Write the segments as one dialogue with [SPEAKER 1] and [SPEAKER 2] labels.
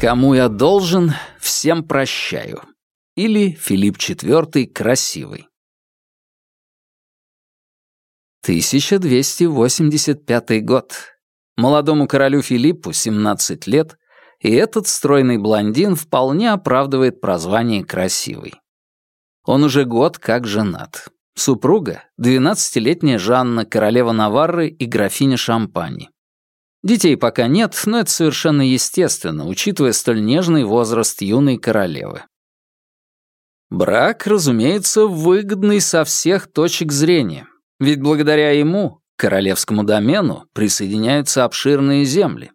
[SPEAKER 1] Кому я должен, всем прощаю. Или Филипп IV красивый. 1285 год. Молодому королю Филиппу 17 лет, и этот стройный блондин вполне оправдывает прозвание «красивый». Он уже год как женат. Супруга — 12-летняя Жанна, королева Наварры и графиня Шампани. Детей пока нет, но это совершенно естественно, учитывая столь нежный возраст юной королевы. Брак, разумеется, выгодный со всех точек зрения, ведь благодаря ему, королевскому домену, присоединяются обширные земли.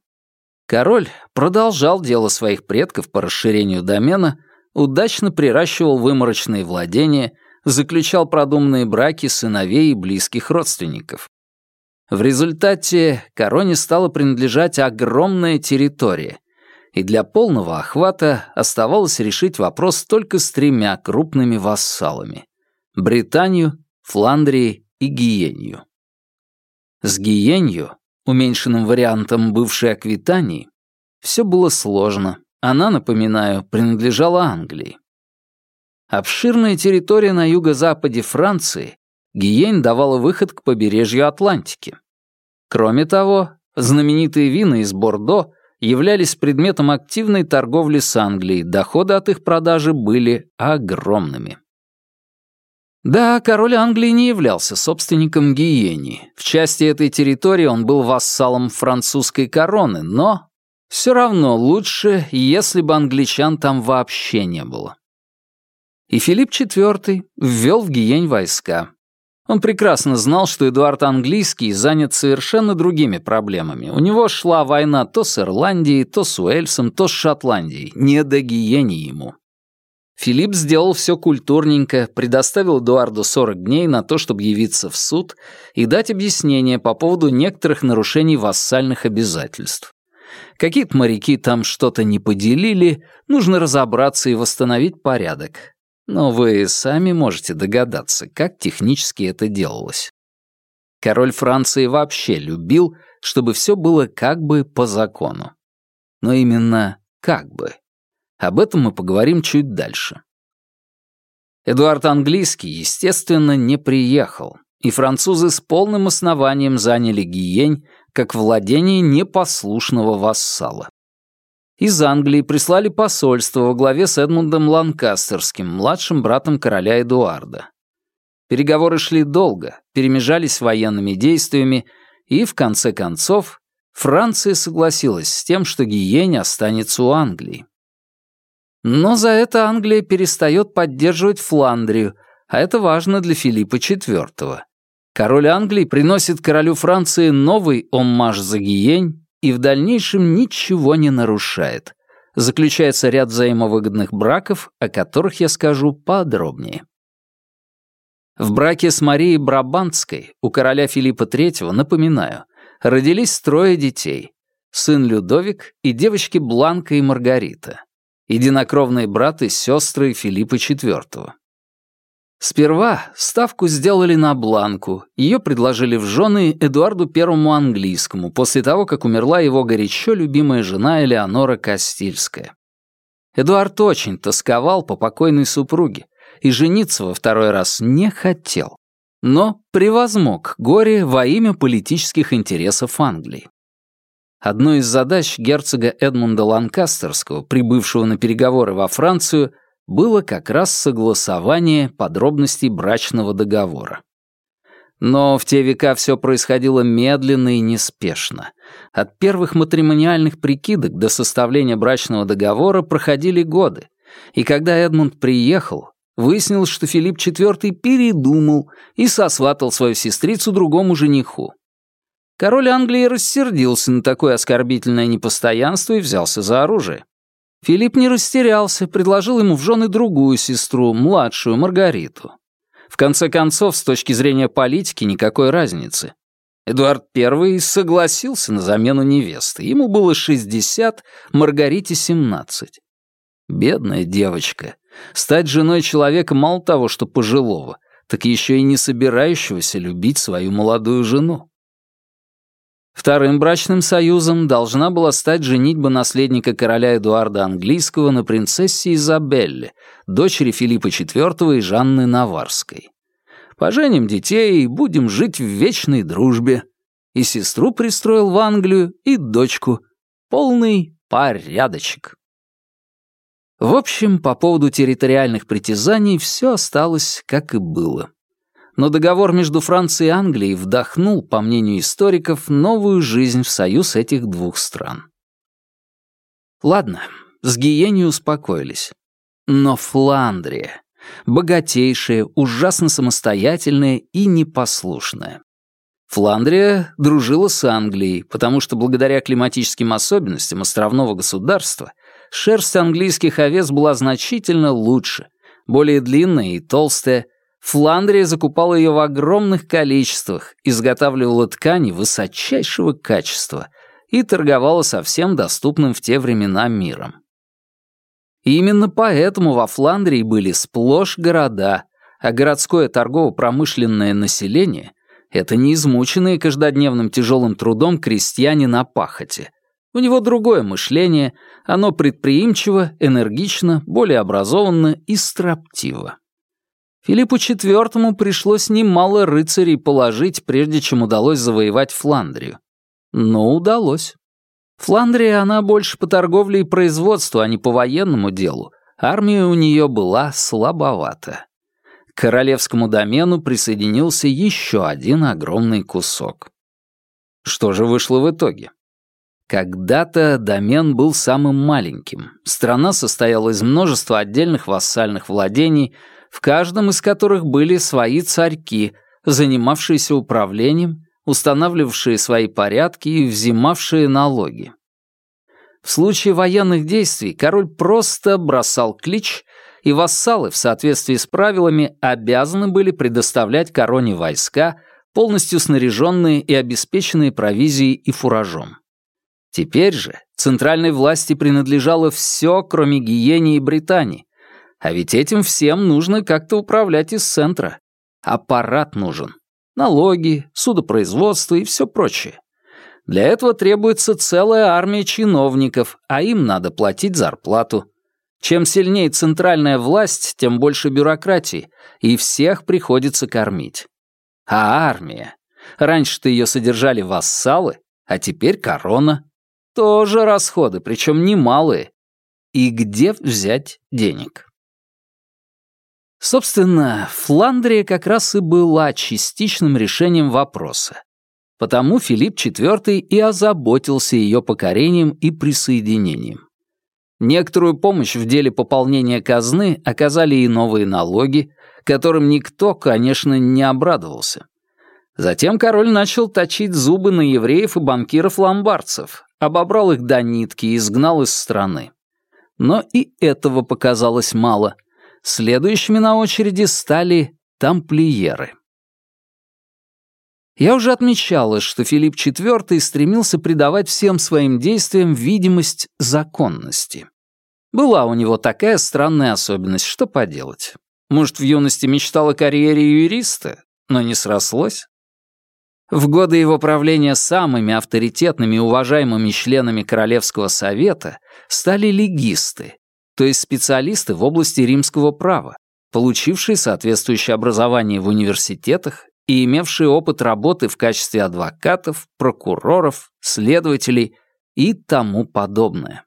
[SPEAKER 1] Король продолжал дело своих предков по расширению домена, удачно приращивал выморочные владения, заключал продуманные браки сыновей и близких родственников. В результате короне стала принадлежать огромная территория, и для полного охвата оставалось решить вопрос только с тремя крупными вассалами — Британию, Фландрией и Гиенью. С Гиенью, уменьшенным вариантом бывшей Аквитании, все было сложно. Она, напоминаю, принадлежала Англии. Обширная территория на юго-западе Франции Гиень давала выход к побережью Атлантики. Кроме того, знаменитые вина из Бордо являлись предметом активной торговли с Англией, доходы от их продажи были огромными. Да, король Англии не являлся собственником Гиени. В части этой территории он был вассалом французской короны, но все равно лучше, если бы англичан там вообще не было. И Филипп IV ввел в Гиень войска. Он прекрасно знал, что Эдуард Английский занят совершенно другими проблемами. У него шла война то с Ирландией, то с Уэльсом, то с Шотландией. Не до гиени ему. Филипп сделал все культурненько, предоставил Эдуарду 40 дней на то, чтобы явиться в суд и дать объяснение по поводу некоторых нарушений вассальных обязательств. Какие-то моряки там что-то не поделили, нужно разобраться и восстановить порядок. Но вы сами можете догадаться, как технически это делалось. Король Франции вообще любил, чтобы все было как бы по закону. Но именно как бы. Об этом мы поговорим чуть дальше. Эдуард Английский, естественно, не приехал, и французы с полным основанием заняли Гиень как владение непослушного вассала. Из Англии прислали посольство во главе с Эдмундом Ланкастерским, младшим братом короля Эдуарда. Переговоры шли долго, перемежались военными действиями, и, в конце концов, Франция согласилась с тем, что Гиень останется у Англии. Но за это Англия перестает поддерживать Фландрию, а это важно для Филиппа IV. Король Англии приносит королю Франции новый оммаж за Гиень и в дальнейшем ничего не нарушает. Заключается ряд взаимовыгодных браков, о которых я скажу подробнее. В браке с Марией Брабантской у короля Филиппа III, напоминаю, родились трое детей. Сын Людовик и девочки Бланка и Маргарита. Единокровные браты и сестры Филиппа IV. Сперва ставку сделали на Бланку, ее предложили в жены Эдуарду Первому Английскому после того, как умерла его горячо любимая жена Элеонора Кастильская. Эдуард очень тосковал по покойной супруге и жениться во второй раз не хотел, но превозмог горе во имя политических интересов Англии. Одной из задач герцога Эдмунда Ланкастерского, прибывшего на переговоры во Францию, было как раз согласование подробностей брачного договора. Но в те века все происходило медленно и неспешно. От первых матримониальных прикидок до составления брачного договора проходили годы. И когда Эдмунд приехал, выяснилось, что Филипп IV передумал и сосватал свою сестрицу другому жениху. Король Англии рассердился на такое оскорбительное непостоянство и взялся за оружие. Филипп не растерялся, предложил ему в жены другую сестру, младшую, Маргариту. В конце концов, с точки зрения политики, никакой разницы. Эдуард I согласился на замену невесты. Ему было 60, Маргарите 17. Бедная девочка. Стать женой человека мало того, что пожилого, так еще и не собирающегося любить свою молодую жену. Вторым брачным союзом должна была стать женитьба наследника короля Эдуарда Английского на принцессе Изабелле, дочери Филиппа IV и Жанны Наварской. Поженим детей и будем жить в вечной дружбе. И сестру пристроил в Англию, и дочку. Полный порядочек. В общем, по поводу территориальных притязаний все осталось, как и было но договор между Францией и Англией вдохнул, по мнению историков, новую жизнь в союз этих двух стран. Ладно, с Гиеней успокоились. Но Фландрия, богатейшая, ужасно самостоятельная и непослушная. Фландрия дружила с Англией, потому что благодаря климатическим особенностям островного государства шерсть английских овец была значительно лучше, более длинная и толстая, Фландрия закупала ее в огромных количествах, изготавливала ткани высочайшего качества и торговала со всем доступным в те времена миром. И именно поэтому во Фландрии были сплошь города, а городское торгово-промышленное население — это не измученные каждодневным тяжелым трудом крестьяне на пахоте. У него другое мышление, оно предприимчиво, энергично, более образованно и строптиво. Филиппу IV пришлось немало рыцарей положить, прежде чем удалось завоевать Фландрию. Но удалось. Фландрия она больше по торговле и производству, а не по военному делу. Армия у нее была слабовата. К королевскому домену присоединился еще один огромный кусок. Что же вышло в итоге? Когда-то домен был самым маленьким. Страна состояла из множества отдельных вассальных владений, в каждом из которых были свои царьки, занимавшиеся управлением, устанавливавшие свои порядки и взимавшие налоги. В случае военных действий король просто бросал клич, и вассалы в соответствии с правилами обязаны были предоставлять короне войска, полностью снаряженные и обеспеченные провизией и фуражом. Теперь же центральной власти принадлежало все, кроме Гиени и Британии, а ведь этим всем нужно как-то управлять из центра. Аппарат нужен. Налоги, судопроизводство и все прочее. Для этого требуется целая армия чиновников, а им надо платить зарплату. Чем сильнее центральная власть, тем больше бюрократии, и всех приходится кормить. А армия? Раньше-то ее содержали вассалы, а теперь корона. Тоже расходы, причем немалые. И где взять денег? Собственно, Фландрия как раз и была частичным решением вопроса. Потому Филипп IV и озаботился ее покорением и присоединением. Некоторую помощь в деле пополнения казны оказали и новые налоги, которым никто, конечно, не обрадовался. Затем король начал точить зубы на евреев и банкиров-ломбардцев, обобрал их до нитки и изгнал из страны. Но и этого показалось мало. Следующими на очереди стали тамплиеры. Я уже отмечала, что Филипп IV стремился придавать всем своим действиям видимость законности. Была у него такая странная особенность, что поделать. Может, в юности мечтал о карьере юриста, но не срослось? В годы его правления самыми авторитетными и уважаемыми членами Королевского совета стали легисты, то есть специалисты в области римского права, получившие соответствующее образование в университетах и имевшие опыт работы в качестве адвокатов, прокуроров, следователей и тому подобное.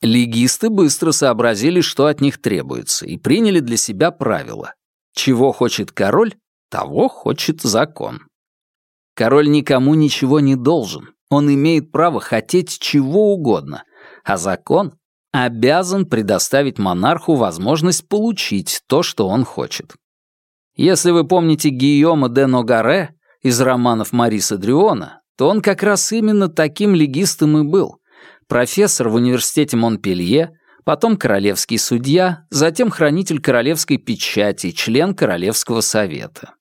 [SPEAKER 1] Легисты быстро сообразили, что от них требуется, и приняли для себя правило. Чего хочет король, того хочет закон. Король никому ничего не должен, он имеет право хотеть чего угодно, а закон обязан предоставить монарху возможность получить то, что он хочет. Если вы помните Гийома де Ногаре из романов Мариса Дрюона, то он как раз именно таким легистом и был. Профессор в университете Монпелье, потом королевский судья, затем хранитель королевской печати, член Королевского совета.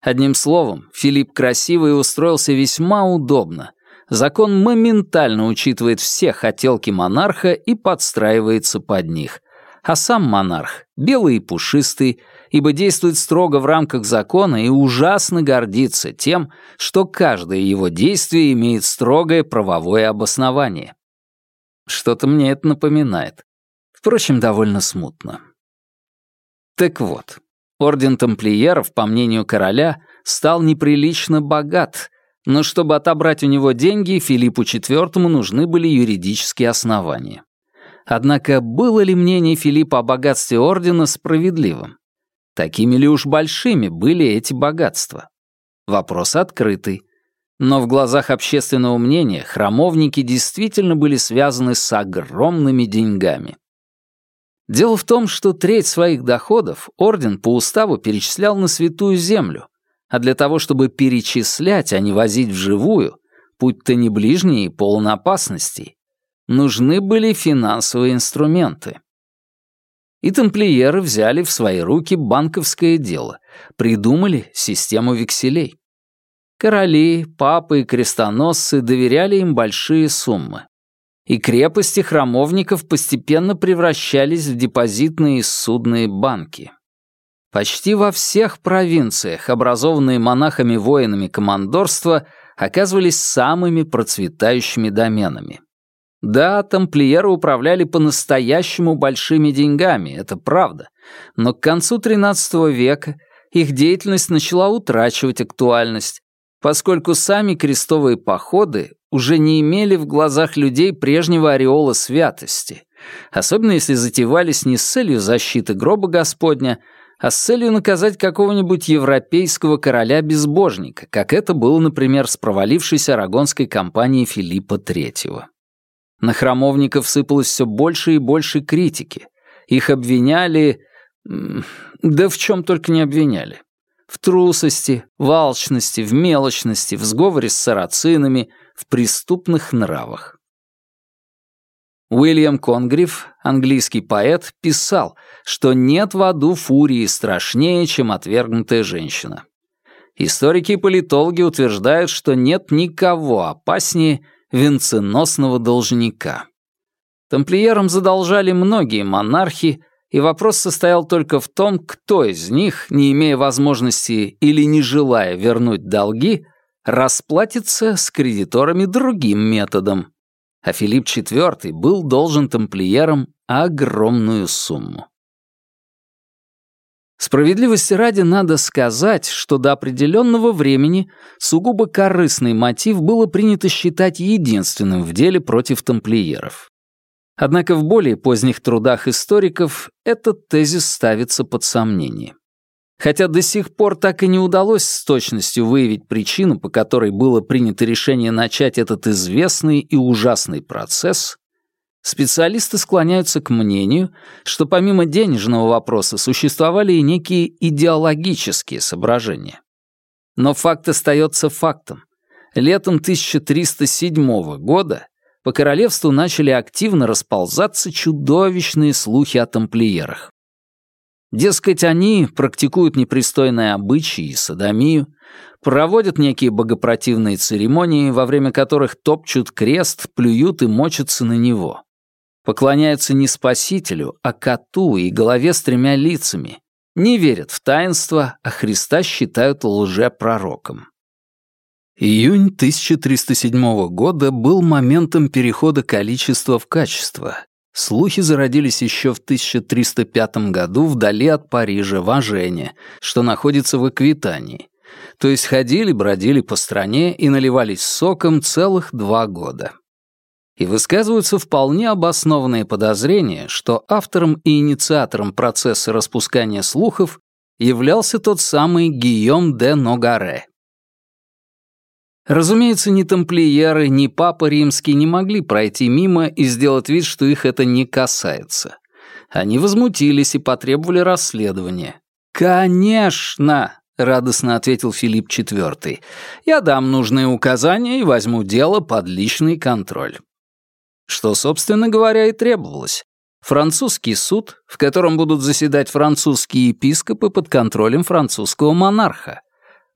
[SPEAKER 1] Одним словом, Филипп Красивый устроился весьма удобно, закон моментально учитывает все хотелки монарха и подстраивается под них, а сам монарх белый и пушистый, ибо действует строго в рамках закона и ужасно гордится тем, что каждое его действие имеет строгое правовое обоснование. Что-то мне это напоминает. Впрочем, довольно смутно. Так вот, орден тамплиеров, по мнению короля, стал неприлично богат, но чтобы отобрать у него деньги, Филиппу IV нужны были юридические основания. Однако было ли мнение Филиппа о богатстве ордена справедливым? Такими ли уж большими были эти богатства? Вопрос открытый. Но в глазах общественного мнения храмовники действительно были связаны с огромными деньгами. Дело в том, что треть своих доходов орден по уставу перечислял на святую землю, а для того, чтобы перечислять, а не возить вживую, путь-то не ближний и полон опасностей, нужны были финансовые инструменты. И тамплиеры взяли в свои руки банковское дело, придумали систему векселей. Короли, папы и крестоносцы доверяли им большие суммы. И крепости храмовников постепенно превращались в депозитные судные банки. Почти во всех провинциях, образованные монахами-воинами командорства, оказывались самыми процветающими доменами. Да, тамплиеры управляли по-настоящему большими деньгами, это правда, но к концу XIII века их деятельность начала утрачивать актуальность, поскольку сами крестовые походы уже не имели в глазах людей прежнего ореола святости, особенно если затевались не с целью защиты гроба Господня, а с целью наказать какого-нибудь европейского короля-безбожника, как это было, например, с провалившейся арагонской кампанией Филиппа III. На храмовников сыпалось все больше и больше критики. Их обвиняли... Да в чем только не обвиняли. В трусости, в алчности, в мелочности, в сговоре с сарацинами, в преступных нравах. Уильям Конгриф, английский поэт, писал, что нет в аду фурии страшнее, чем отвергнутая женщина. Историки и политологи утверждают, что нет никого опаснее венценосного должника. Тамплиерам задолжали многие монархи, и вопрос состоял только в том, кто из них, не имея возможности или не желая вернуть долги, расплатится с кредиторами другим методом. А Филипп IV был должен тамплиерам огромную сумму. Справедливости ради надо сказать, что до определенного времени сугубо корыстный мотив было принято считать единственным в деле против тамплиеров. Однако в более поздних трудах историков этот тезис ставится под сомнение. Хотя до сих пор так и не удалось с точностью выявить причину, по которой было принято решение начать этот известный и ужасный процесс, специалисты склоняются к мнению, что помимо денежного вопроса существовали и некие идеологические соображения. Но факт остается фактом. Летом 1307 года по королевству начали активно расползаться чудовищные слухи о тамплиерах. Дескать, они практикуют непристойные обычаи и садомию, проводят некие богопротивные церемонии, во время которых топчут крест, плюют и мочатся на него. Поклоняются не спасителю, а коту и голове с тремя лицами. Не верят в таинство, а Христа считают лжепророком. Июнь 1307 года был моментом перехода количества в качество. Слухи зародились еще в 1305 году вдали от Парижа, в Ажене, что находится в Аквитании. То есть ходили-бродили по стране и наливались соком целых два года. И высказываются вполне обоснованные подозрения, что автором и инициатором процесса распускания слухов являлся тот самый Гийом де Ногаре. Разумеется, ни тамплиеры, ни папа римский не могли пройти мимо и сделать вид, что их это не касается. Они возмутились и потребовали расследования. «Конечно!» — радостно ответил Филипп IV. «Я дам нужные указания и возьму дело под личный контроль». Что, собственно говоря, и требовалось. Французский суд, в котором будут заседать французские епископы под контролем французского монарха.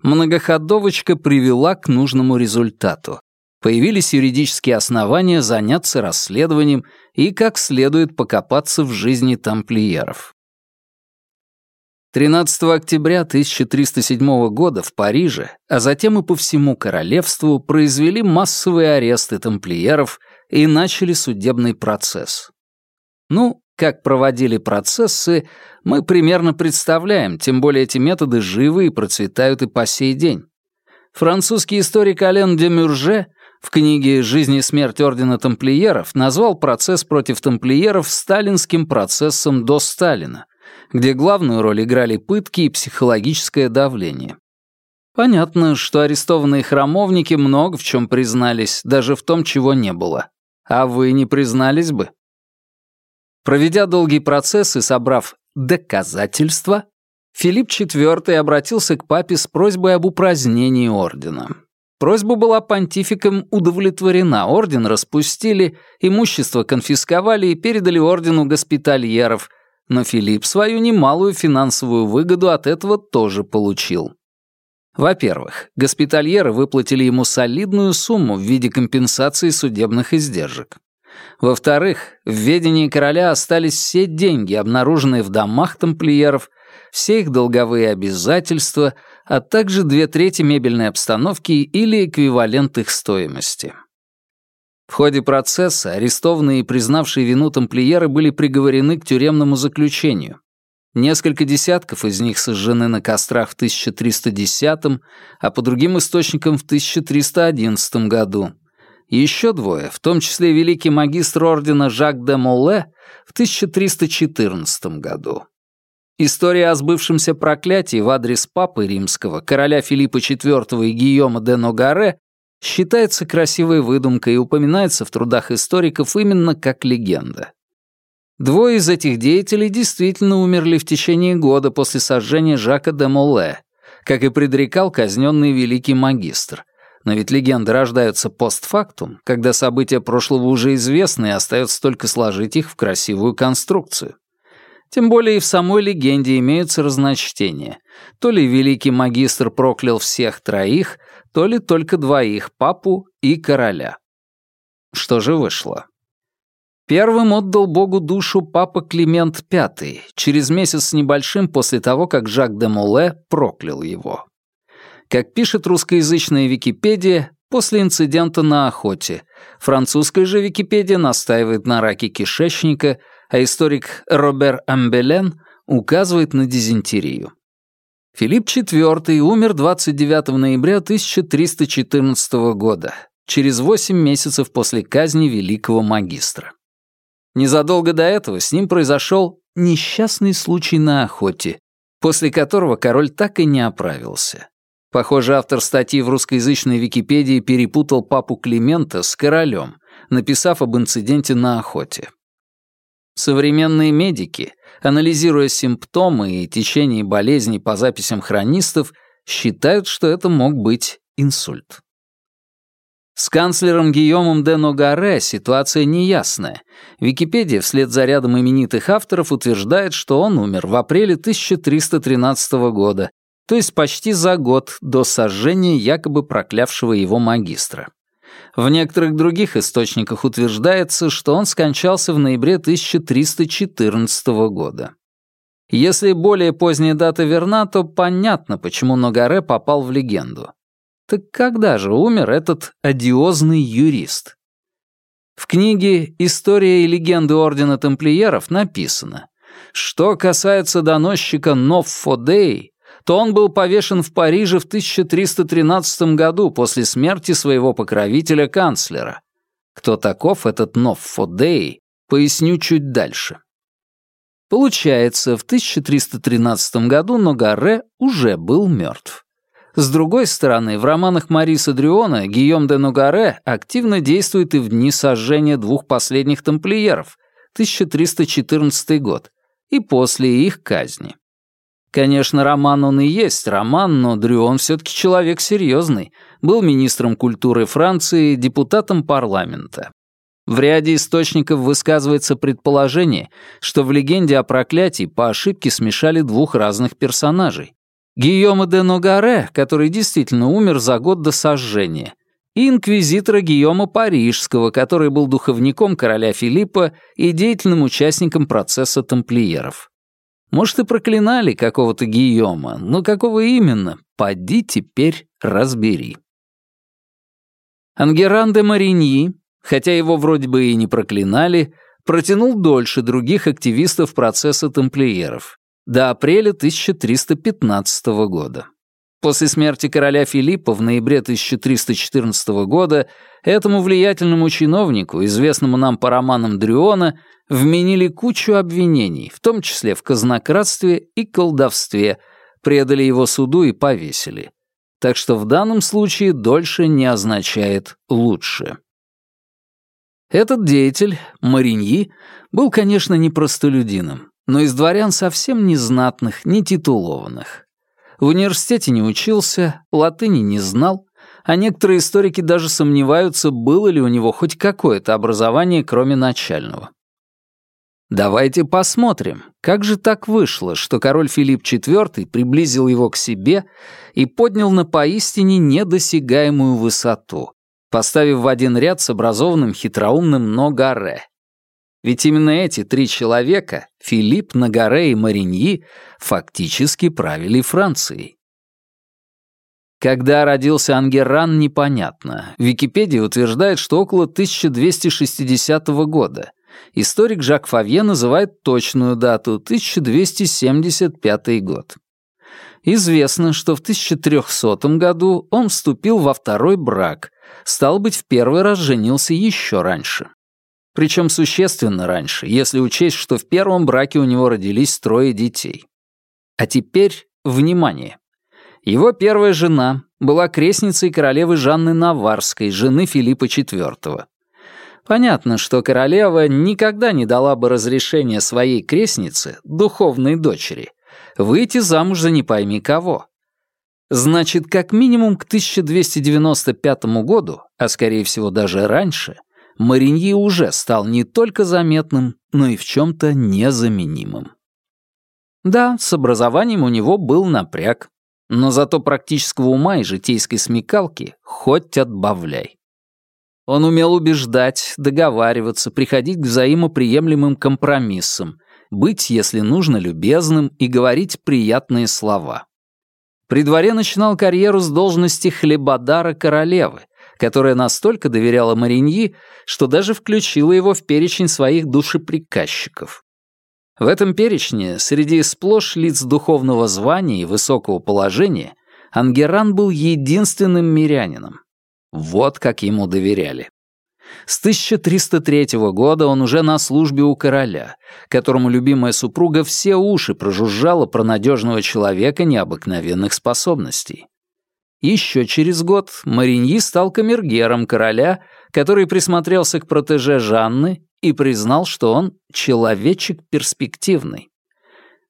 [SPEAKER 1] Многоходовочка привела к нужному результату. Появились юридические основания заняться расследованием и как следует покопаться в жизни тамплиеров. 13 октября 1307 года в Париже, а затем и по всему королевству, произвели массовые аресты тамплиеров и начали судебный процесс. Ну, как проводили процессы, мы примерно представляем, тем более эти методы живы и процветают и по сей день. Французский историк Ален де Мюрже в книге «Жизнь и смерть Ордена Тамплиеров» назвал процесс против тамплиеров сталинским процессом до Сталина, где главную роль играли пытки и психологическое давление. Понятно, что арестованные храмовники много в чем признались, даже в том, чего не было. А вы не признались бы? Проведя долгий процесс и собрав доказательства, Филипп IV обратился к папе с просьбой об упразднении ордена. Просьба была понтификом удовлетворена, орден распустили, имущество конфисковали и передали ордену госпитальеров, но Филипп свою немалую финансовую выгоду от этого тоже получил. Во-первых, госпитальеры выплатили ему солидную сумму в виде компенсации судебных издержек. Во-вторых, в ведении короля остались все деньги, обнаруженные в домах тамплиеров, все их долговые обязательства, а также две трети мебельной обстановки или эквивалент их стоимости. В ходе процесса арестованные и признавшие вину тамплиеры были приговорены к тюремному заключению. Несколько десятков из них сожжены на кострах в 1310, а по другим источникам в 1311 году. Еще двое, в том числе великий магистр ордена Жак де Молле, в 1314 году. История о сбывшемся проклятии в адрес папы римского, короля Филиппа IV и Гийома де Ногаре считается красивой выдумкой и упоминается в трудах историков именно как легенда. Двое из этих деятелей действительно умерли в течение года после сожжения Жака де Моле, как и предрекал казненный великий магистр. Но ведь легенды рождаются постфактум, когда события прошлого уже известны и остается только сложить их в красивую конструкцию. Тем более и в самой легенде имеются разночтения. То ли великий магистр проклял всех троих, то ли только двоих, папу и короля. Что же вышло? Первым отдал Богу душу папа Климент V, через месяц с небольшим после того, как Жак де Моле проклял его. Как пишет русскоязычная Википедия, после инцидента на охоте. Французская же Википедия настаивает на раке кишечника, а историк Робер Амбелен указывает на дизентерию. Филипп IV умер 29 ноября 1314 года, через 8 месяцев после казни великого магистра. Незадолго до этого с ним произошел несчастный случай на охоте, после которого король так и не оправился. Похоже, автор статьи в русскоязычной Википедии перепутал папу Климента с королем, написав об инциденте на охоте. Современные медики, анализируя симптомы и течение болезни по записям хронистов, считают, что это мог быть инсульт. С канцлером Гийомом де Ногаре ситуация неясная. Википедия вслед за рядом именитых авторов утверждает, что он умер в апреле 1313 года, то есть почти за год до сожжения якобы проклявшего его магистра. В некоторых других источниках утверждается, что он скончался в ноябре 1314 года. Если более поздняя дата верна, то понятно, почему Ногаре попал в легенду. Так когда же умер этот одиозный юрист? В книге «История и легенды Ордена Тамплиеров» написано, что касается доносчика Ноффодей, то он был повешен в Париже в 1313 году после смерти своего покровителя-канцлера. Кто таков этот Ноффодей, поясню чуть дальше. Получается, в 1313 году Ногаре уже был мертв. С другой стороны, в романах Мариса Дрюона Гийом де Ногаре активно действует и в дни сожжения двух последних тамплиеров, 1314 год, и после их казни. Конечно, роман он и есть роман, но Дрюон все-таки человек серьезный. Был министром культуры Франции, депутатом парламента. В ряде источников высказывается предположение, что в легенде о проклятии по ошибке смешали двух разных персонажей. Гийома де Ногаре, который действительно умер за год до сожжения, и инквизитора Гийома Парижского, который был духовником короля Филиппа и деятельным участником процесса тамплиеров. Может, и проклинали какого-то Гийома, но какого именно, поди теперь разбери. Ангеран де Мариньи, хотя его вроде бы и не проклинали, протянул дольше других активистов процесса тамплиеров, до апреля 1315 года. После смерти короля Филиппа в ноябре 1314 года этому влиятельному чиновнику, известному нам по романам Дрюона, вменили кучу обвинений, в том числе в казнократстве и колдовстве, предали его суду и повесили. Так что в данном случае дольше не означает лучше. Этот деятель, Мариньи, был, конечно, не простолюдином, но из дворян совсем не знатных, не титулованных. В университете не учился, латыни не знал, а некоторые историки даже сомневаются, было ли у него хоть какое-то образование, кроме начального. Давайте посмотрим, как же так вышло, что король Филипп IV приблизил его к себе и поднял на поистине недосягаемую высоту, поставив в один ряд с образованным хитроумным Ногаре, ведь именно эти три человека, Филипп, Нагаре и Мариньи, фактически правили Францией. Когда родился Ангерран, непонятно. Википедия утверждает, что около 1260 года. Историк Жак Фавье называет точную дату — 1275 год. Известно, что в 1300 году он вступил во второй брак, стал быть, в первый раз женился еще раньше. Причем существенно раньше, если учесть, что в первом браке у него родились трое детей. А теперь, внимание. Его первая жена была крестницей королевы Жанны Наварской, жены Филиппа IV. Понятно, что королева никогда не дала бы разрешения своей крестнице, духовной дочери, выйти замуж за не пойми кого. Значит, как минимум к 1295 году, а скорее всего даже раньше, Мариньи уже стал не только заметным, но и в чем-то незаменимым. Да, с образованием у него был напряг, но зато практического ума и житейской смекалки хоть отбавляй. Он умел убеждать, договариваться, приходить к взаимоприемлемым компромиссам, быть, если нужно, любезным и говорить приятные слова. При дворе начинал карьеру с должности хлебодара королевы, которая настолько доверяла Мариньи, что даже включила его в перечень своих душеприказчиков. В этом перечне, среди сплошь лиц духовного звания и высокого положения, Ангеран был единственным мирянином. Вот как ему доверяли. С 1303 года он уже на службе у короля, которому любимая супруга все уши прожужжала про надежного человека необыкновенных способностей. Еще через год Мариньи стал камергером короля, который присмотрелся к протеже Жанны и признал, что он человечек перспективный.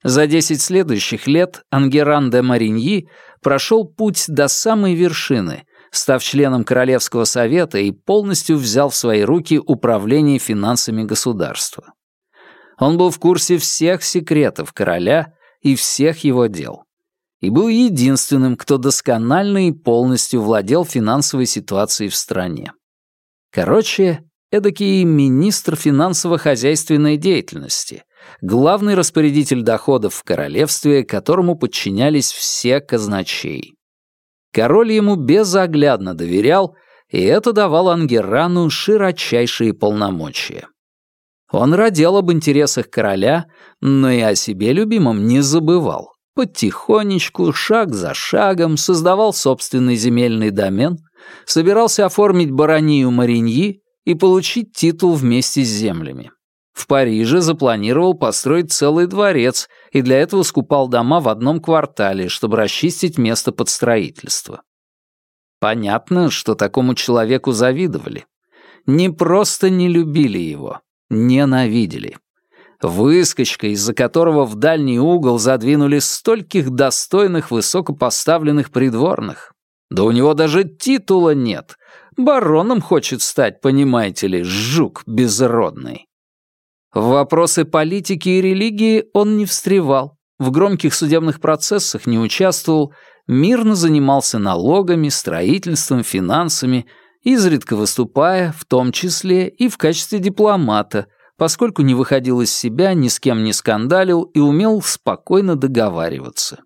[SPEAKER 1] За десять следующих лет Ангеран де Мариньи прошел путь до самой вершины, став членом Королевского совета и полностью взял в свои руки управление финансами государства. Он был в курсе всех секретов короля и всех его дел и был единственным, кто досконально и полностью владел финансовой ситуацией в стране. Короче, эдакий министр финансово-хозяйственной деятельности, главный распорядитель доходов в королевстве, которому подчинялись все казначей. Король ему безоглядно доверял, и это давало Ангерану широчайшие полномочия. Он родил об интересах короля, но и о себе любимом не забывал потихонечку, шаг за шагом, создавал собственный земельный домен, собирался оформить баронию Мариньи и получить титул вместе с землями. В Париже запланировал построить целый дворец и для этого скупал дома в одном квартале, чтобы расчистить место под строительство. Понятно, что такому человеку завидовали. Не просто не любили его, ненавидели. Выскочка, из-за которого в дальний угол задвинули стольких достойных высокопоставленных придворных. Да у него даже титула нет. Бароном хочет стать, понимаете ли, жук безродный. В вопросы политики и религии он не встревал, в громких судебных процессах не участвовал, мирно занимался налогами, строительством, финансами, изредка выступая, в том числе и в качестве дипломата – поскольку не выходил из себя, ни с кем не скандалил и умел спокойно договариваться.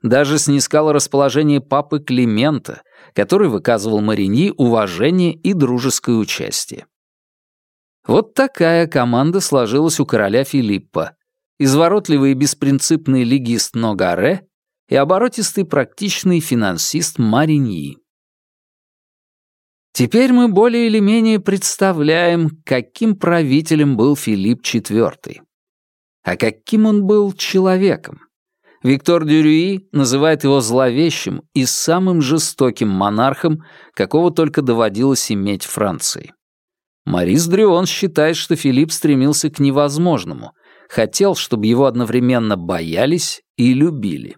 [SPEAKER 1] Даже снискал расположение папы Климента, который выказывал Мариньи уважение и дружеское участие. Вот такая команда сложилась у короля Филиппа. Изворотливый и беспринципный лигист Ногаре и оборотистый практичный финансист Мариньи. Теперь мы более или менее представляем, каким правителем был Филипп IV. А каким он был человеком. Виктор Дюрюи называет его зловещим и самым жестоким монархом, какого только доводилось иметь Франции. Марис Дрюон считает, что Филипп стремился к невозможному, хотел, чтобы его одновременно боялись и любили.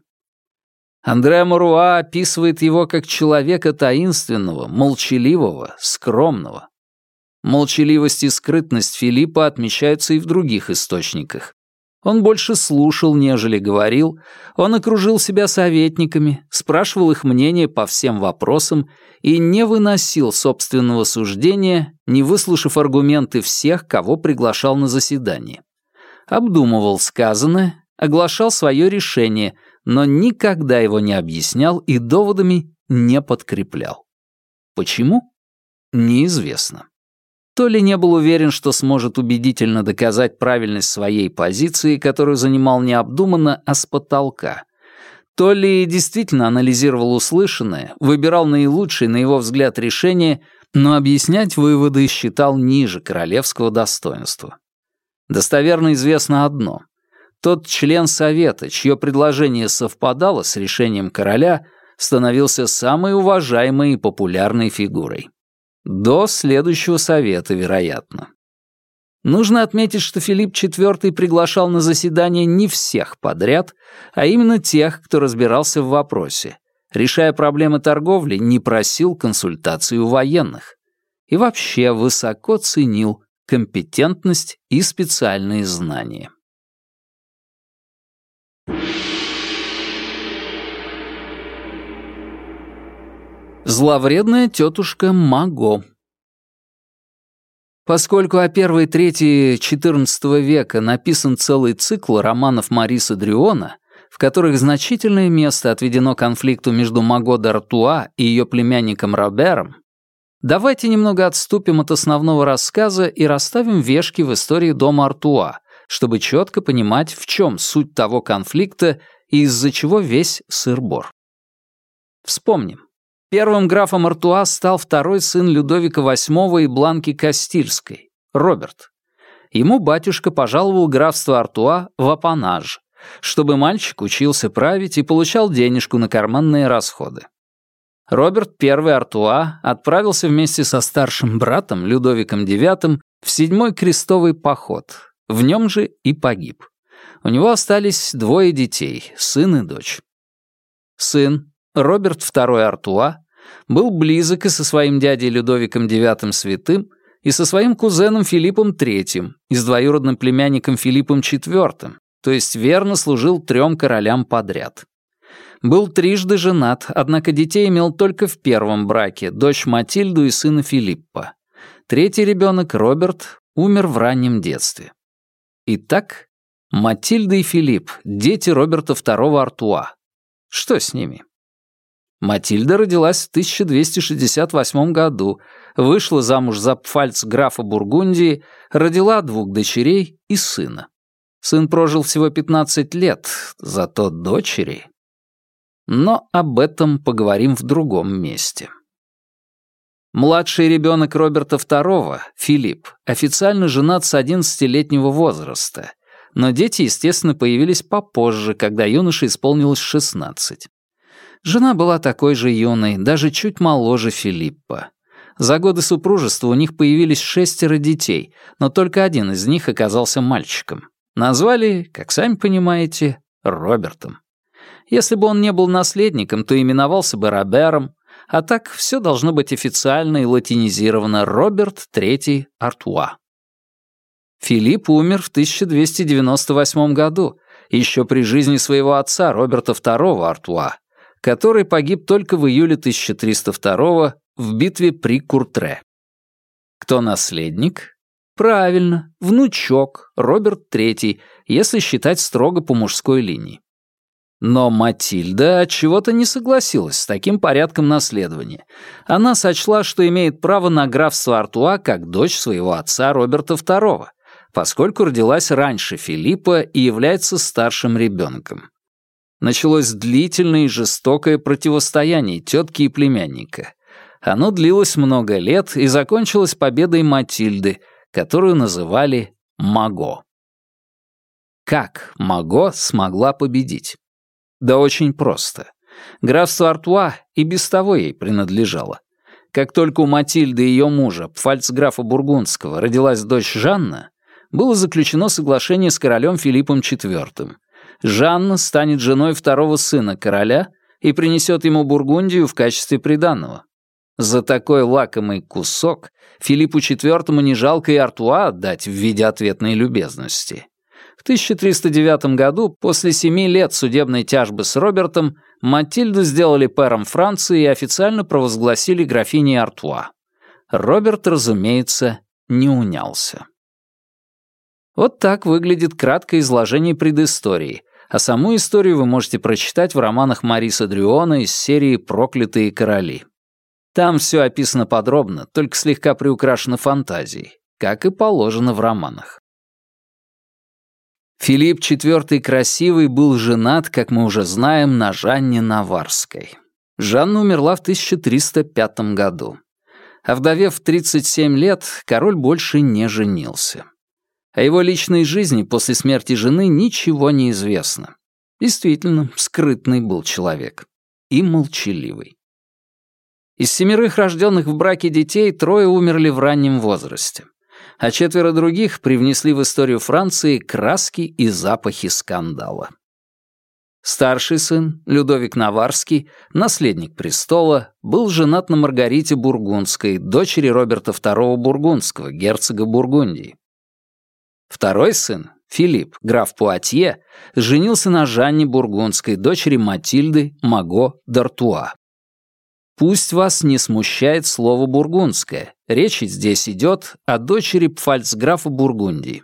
[SPEAKER 1] Андре Маруа описывает его как человека таинственного, молчаливого, скромного. Молчаливость и скрытность Филиппа отмечаются и в других источниках. Он больше слушал, нежели говорил, он окружил себя советниками, спрашивал их мнение по всем вопросам и не выносил собственного суждения, не выслушав аргументы всех, кого приглашал на заседание. Обдумывал сказанное, оглашал свое решение — но никогда его не объяснял и доводами не подкреплял. Почему? Неизвестно. То ли не был уверен, что сможет убедительно доказать правильность своей позиции, которую занимал необдуманно, а с потолка, то ли действительно анализировал услышанное, выбирал наилучшее, на его взгляд, решение, но объяснять выводы считал ниже королевского достоинства. Достоверно известно одно. Тот член совета, чье предложение совпадало с решением короля, становился самой уважаемой и популярной фигурой. До следующего совета, вероятно. Нужно отметить, что Филипп IV приглашал на заседание не всех подряд, а именно тех, кто разбирался в вопросе. Решая проблемы торговли, не просил консультации у военных. И вообще высоко ценил компетентность и специальные знания. Зловредная тетушка Маго. Поскольку о первой трети XIV века написан целый цикл романов Мариса Дрюона, в которых значительное место отведено конфликту между Маго d'Артуа и ее племянником Робером, давайте немного отступим от основного рассказа и расставим вешки в истории дома Артуа, чтобы четко понимать, в чем суть того конфликта и из-за чего весь сыр-бор. Вспомним. Первым графом Артуа стал второй сын Людовика VIII и Бланки Кастильской, Роберт. Ему батюшка пожаловал графство Артуа в апанаж, чтобы мальчик учился править и получал денежку на карманные расходы. Роберт I Артуа отправился вместе со старшим братом Людовиком IX в седьмой крестовый поход, в нем же и погиб. У него остались двое детей, сын и дочь. Сын, Роберт II Артуа, был близок и со своим дядей Людовиком IX Святым, и со своим кузеном Филиппом III, и с двоюродным племянником Филиппом IV, то есть верно служил трем королям подряд. Был трижды женат, однако детей имел только в первом браке, дочь Матильду и сына Филиппа. Третий ребенок, Роберт, умер в раннем детстве. Итак, Матильда и Филипп, дети Роберта II Артуа. Что с ними? Матильда родилась в 1268 году, вышла замуж за пфальц графа Бургундии, родила двух дочерей и сына. Сын прожил всего 15 лет, зато дочери... Но об этом поговорим в другом месте. Младший ребенок Роберта II, Филипп, официально женат с 11-летнего возраста, но дети, естественно, появились попозже, когда юноше исполнилось 16. Жена была такой же юной, даже чуть моложе Филиппа. За годы супружества у них появились шестеро детей, но только один из них оказался мальчиком. Назвали, как сами понимаете, Робертом. Если бы он не был наследником, то именовался бы Робером, а так все должно быть официально и латинизировано Роберт III Артуа. Филипп умер в 1298 году, еще при жизни своего отца Роберта II Артуа, который погиб только в июле 1302 в битве при Куртре. Кто наследник? Правильно, внучок, Роберт III, если считать строго по мужской линии. Но Матильда от чего-то не согласилась с таким порядком наследования. Она сочла, что имеет право на графство Артуа как дочь своего отца Роберта II, поскольку родилась раньше Филиппа и является старшим ребенком. Началось длительное и жестокое противостояние тетки и племянника. Оно длилось много лет и закончилось победой Матильды, которую называли Маго. Как Маго смогла победить? Да очень просто. Графство Артуа и без того ей принадлежало. Как только у Матильды и ее мужа, пфальцграфа Бургундского, родилась дочь Жанна, было заключено соглашение с королем Филиппом IV. Жанна станет женой второго сына короля и принесет ему Бургундию в качестве приданного. За такой лакомый кусок Филиппу IV не жалко и Артуа отдать в виде ответной любезности. В 1309 году, после семи лет судебной тяжбы с Робертом, Матильду сделали пэром Франции и официально провозгласили графиней Артуа. Роберт, разумеется, не унялся. Вот так выглядит краткое изложение предыстории, а саму историю вы можете прочитать в романах Мариса Дрюона из серии «Проклятые короли». Там все описано подробно, только слегка приукрашено фантазией, как и положено в романах. Филипп IV Красивый был женат, как мы уже знаем, на Жанне Наварской. Жанна умерла в 1305 году. А вдовев в 37 лет, король больше не женился. О его личной жизни после смерти жены ничего не известно. Действительно, скрытный был человек. И молчаливый. Из семерых рожденных в браке детей трое умерли в раннем возрасте а четверо других привнесли в историю Франции краски и запахи скандала. Старший сын, Людовик Наварский, наследник престола, был женат на Маргарите Бургундской, дочери Роберта II Бургундского, герцога Бургундии. Второй сын, Филипп, граф Пуатье, женился на Жанне Бургундской, дочери Матильды Маго d'Артуа. Пусть вас не смущает слово «бургундское». Речь здесь идет о дочери пфальцграфа Бургундии.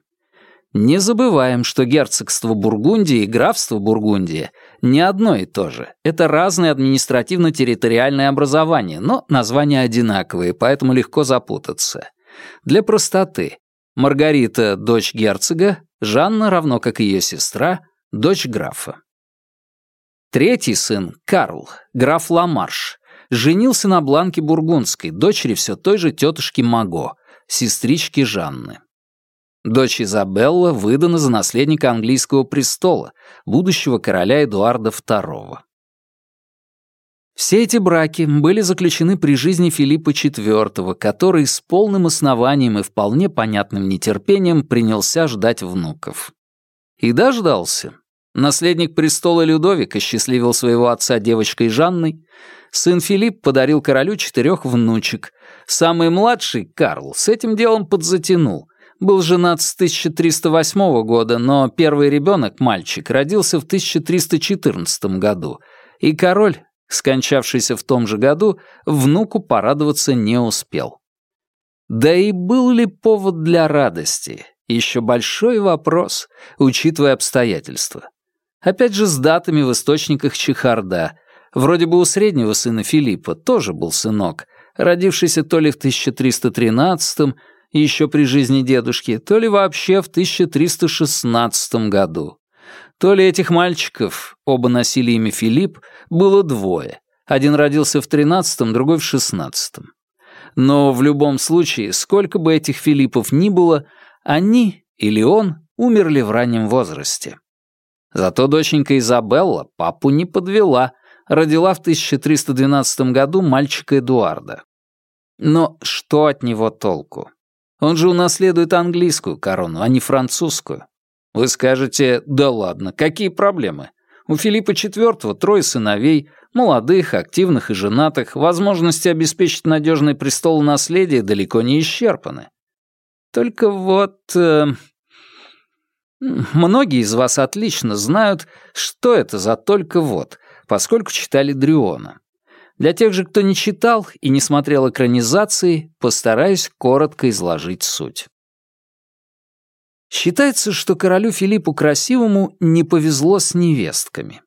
[SPEAKER 1] Не забываем, что герцогство Бургундии и графство Бургундия не одно и то же. Это разные административно-территориальные образования, но названия одинаковые, поэтому легко запутаться. Для простоты. Маргарита — дочь герцога, Жанна, равно как и ее сестра, дочь графа. Третий сын, Карл, граф Ламарш, женился на Бланке Бургундской, дочери все той же тетушки Маго, сестрички Жанны. Дочь Изабелла выдана за наследника английского престола, будущего короля Эдуарда II. Все эти браки были заключены при жизни Филиппа IV, который с полным основанием и вполне понятным нетерпением принялся ждать внуков. И дождался. Наследник престола Людовик осчастливил своего отца девочкой Жанной, сын Филипп подарил королю четырех внучек. Самый младший, Карл, с этим делом подзатянул. Был женат с 1308 года, но первый ребенок, мальчик, родился в 1314 году, и король, скончавшийся в том же году, внуку порадоваться не успел. Да и был ли повод для радости? Еще большой вопрос, учитывая обстоятельства. Опять же с датами в источниках чехарда — Вроде бы у среднего сына Филиппа тоже был сынок, родившийся то ли в 1313 еще при жизни дедушки, то ли вообще в 1316 году. То ли этих мальчиков, оба носили имя Филипп, было двое. Один родился в 13-м, другой в 16-м. Но в любом случае, сколько бы этих Филиппов ни было, они или он умерли в раннем возрасте. Зато доченька Изабелла папу не подвела, родила в 1312 году мальчика Эдуарда. Но что от него толку? Он же унаследует английскую корону, а не французскую. Вы скажете, да ладно, какие проблемы? У Филиппа IV трое сыновей, молодых, активных и женатых, возможности обеспечить надежный престол наследия далеко не исчерпаны. Только вот... Э, многие из вас отлично знают, что это за только вот, поскольку читали Дрюона. Для тех же, кто не читал и не смотрел экранизации, постараюсь коротко изложить суть. Считается, что королю Филиппу Красивому не повезло с невестками.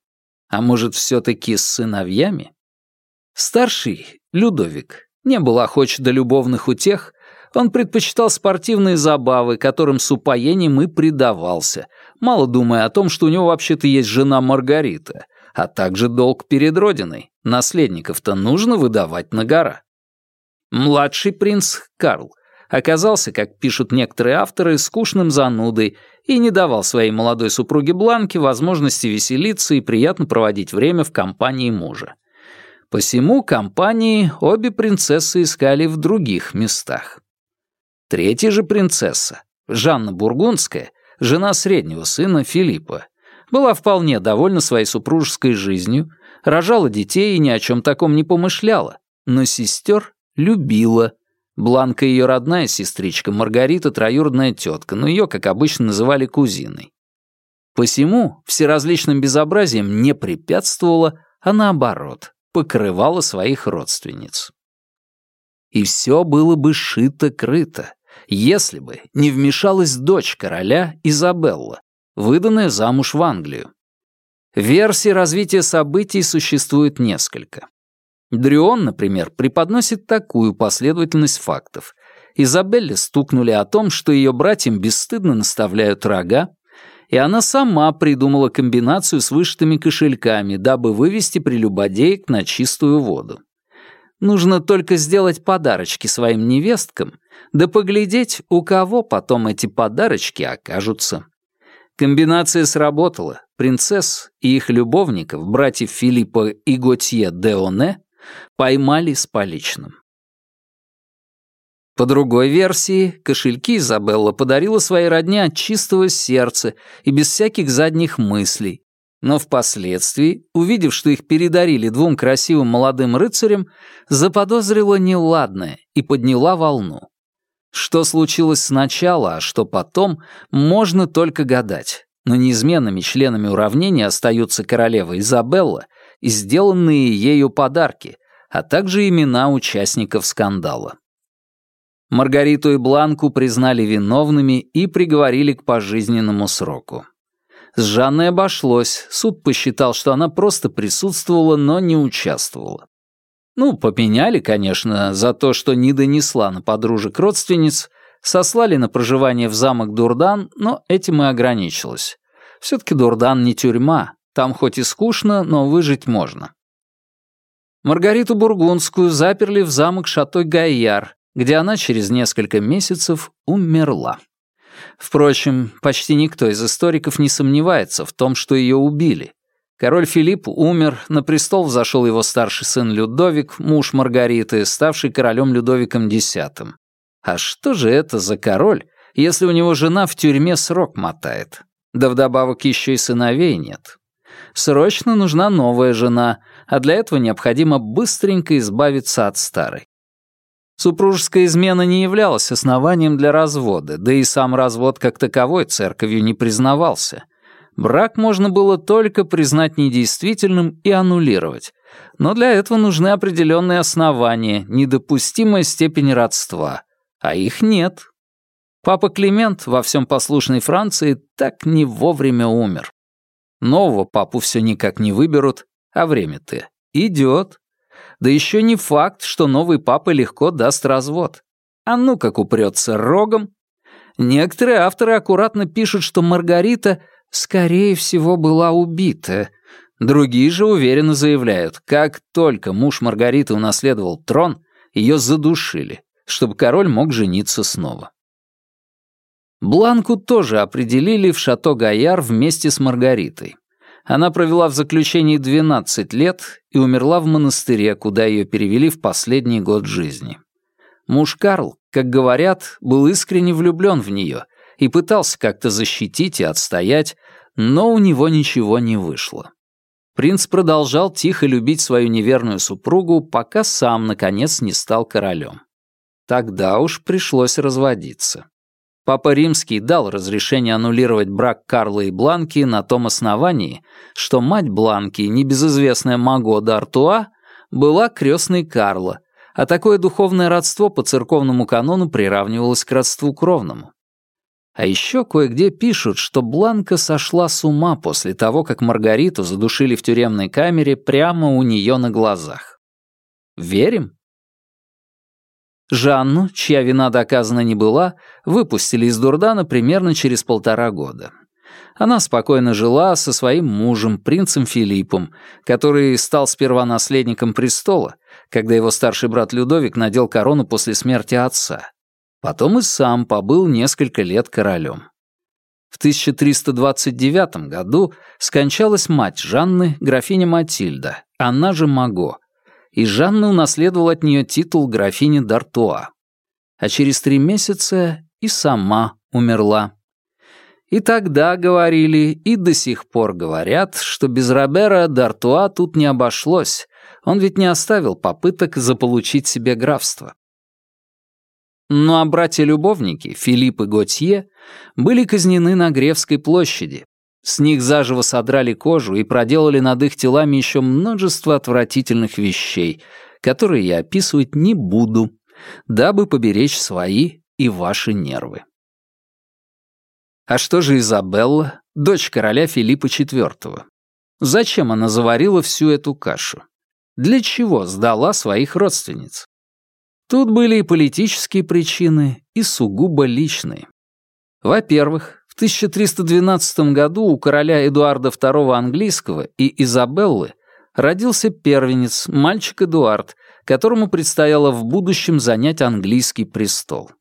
[SPEAKER 1] А может, все-таки с сыновьями? Старший, Людовик, не был охоч до любовных утех, он предпочитал спортивные забавы, которым с упоением и предавался, мало думая о том, что у него вообще-то есть жена Маргарита, а также долг перед Родиной. Наследников-то нужно выдавать на гора. Младший принц Карл оказался, как пишут некоторые авторы, скучным занудой и не давал своей молодой супруге Бланке возможности веселиться и приятно проводить время в компании мужа. Посему компании обе принцессы искали в других местах. Третья же принцесса, Жанна Бургундская, жена среднего сына Филиппа, была вполне довольна своей супружеской жизнью, рожала детей и ни о чем таком не помышляла, но сестер любила. Бланка ее родная сестричка, Маргарита троюродная тетка, но ее, как обычно, называли кузиной. Посему всеразличным безобразием не препятствовала, а наоборот, покрывала своих родственниц. И все было бы шито-крыто, если бы не вмешалась дочь короля Изабелла, выданная замуж в Англию. Версий развития событий существует несколько. Дрюон, например, преподносит такую последовательность фактов. Изабелле стукнули о том, что ее братьям бесстыдно наставляют рога, и она сама придумала комбинацию с вышитыми кошельками, дабы вывести прелюбодеек на чистую воду. Нужно только сделать подарочки своим невесткам, да поглядеть, у кого потом эти подарочки окажутся. Комбинация сработала. Принцесс и их любовников, братьев Филиппа и Готье де Оне, поймали с поличным. По другой версии, кошельки Изабелла подарила своей родне от чистого сердца и без всяких задних мыслей. Но впоследствии, увидев, что их передарили двум красивым молодым рыцарям, заподозрила неладное и подняла волну. Что случилось сначала, а что потом, можно только гадать. Но неизменными членами уравнения остаются королева Изабелла и сделанные ею подарки, а также имена участников скандала. Маргариту и Бланку признали виновными и приговорили к пожизненному сроку. С Жанной обошлось, суд посчитал, что она просто присутствовала, но не участвовала. Ну, попеняли, конечно, за то, что не донесла на подружек родственниц, сослали на проживание в замок Дурдан, но этим и ограничилось. Все-таки Дурдан не тюрьма, там хоть и скучно, но выжить можно. Маргариту Бургундскую заперли в замок Шато-Гайяр, где она через несколько месяцев умерла. Впрочем, почти никто из историков не сомневается в том, что ее убили. Король Филипп умер, на престол взошел его старший сын Людовик, муж Маргариты, ставший королем Людовиком X. А что же это за король, если у него жена в тюрьме срок мотает? Да вдобавок еще и сыновей нет. Срочно нужна новая жена, а для этого необходимо быстренько избавиться от старой. Супружеская измена не являлась основанием для развода, да и сам развод как таковой церковью не признавался. Брак можно было только признать недействительным и аннулировать, но для этого нужны определенные основания, недопустимая степень родства, а их нет. Папа Климент во всем послушной Франции так не вовремя умер. Нового папу все никак не выберут, а время-то идет. Да еще не факт, что новый папа легко даст развод. А ну как упрется рогом. Некоторые авторы аккуратно пишут, что Маргарита, скорее всего, была убита. Другие же уверенно заявляют, как только муж Маргариты унаследовал трон, ее задушили, чтобы король мог жениться снова. Бланку тоже определили в Шато-Гаяр вместе с Маргаритой. Она провела в заключении 12 лет и умерла в монастыре, куда ее перевели в последний год жизни. Муж Карл, как говорят, был искренне влюблен в нее и пытался как-то защитить и отстоять, но у него ничего не вышло. Принц продолжал тихо любить свою неверную супругу, пока сам, наконец, не стал королем. Тогда уж пришлось разводиться. Папа Римский дал разрешение аннулировать брак Карла и Бланки на том основании, что мать Бланки, небезызвестная Маго d'Артуа, была крестной Карла, а такое духовное родство по церковному канону приравнивалось к родству кровному. А еще кое-где пишут, что Бланка сошла с ума после того, как Маргариту задушили в тюремной камере прямо у нее на глазах. Верим? Жанну, чья вина доказана не была, выпустили из Дурдана примерно через полтора года. Она спокойно жила со своим мужем, принцем Филиппом, который стал сперва наследником престола, когда его старший брат Людовик надел корону после смерти отца. Потом и сам побыл несколько лет королем. В 1329 году скончалась мать Жанны, графиня Матильда, она же Маго, и Жанна унаследовала от нее титул графини Д'Артуа. А через три месяца и сама умерла. И тогда говорили, и до сих пор говорят, что без Робера Д'Артуа тут не обошлось, он ведь не оставил попыток заполучить себе графство. Ну а братья-любовники, Филипп и Готье, были казнены на Гревской площади. С них заживо содрали кожу и проделали над их телами еще множество отвратительных вещей, которые я описывать не буду, дабы поберечь свои и ваши нервы. А что же Изабелла, дочь короля Филиппа IV? Зачем она заварила всю эту кашу? Для чего сдала своих родственниц? Тут были и политические причины, и сугубо личные. Во-первых, в 1312 году у короля Эдуарда II английского и Изабеллы родился первенец, мальчик Эдуард, которому предстояло в будущем занять английский престол.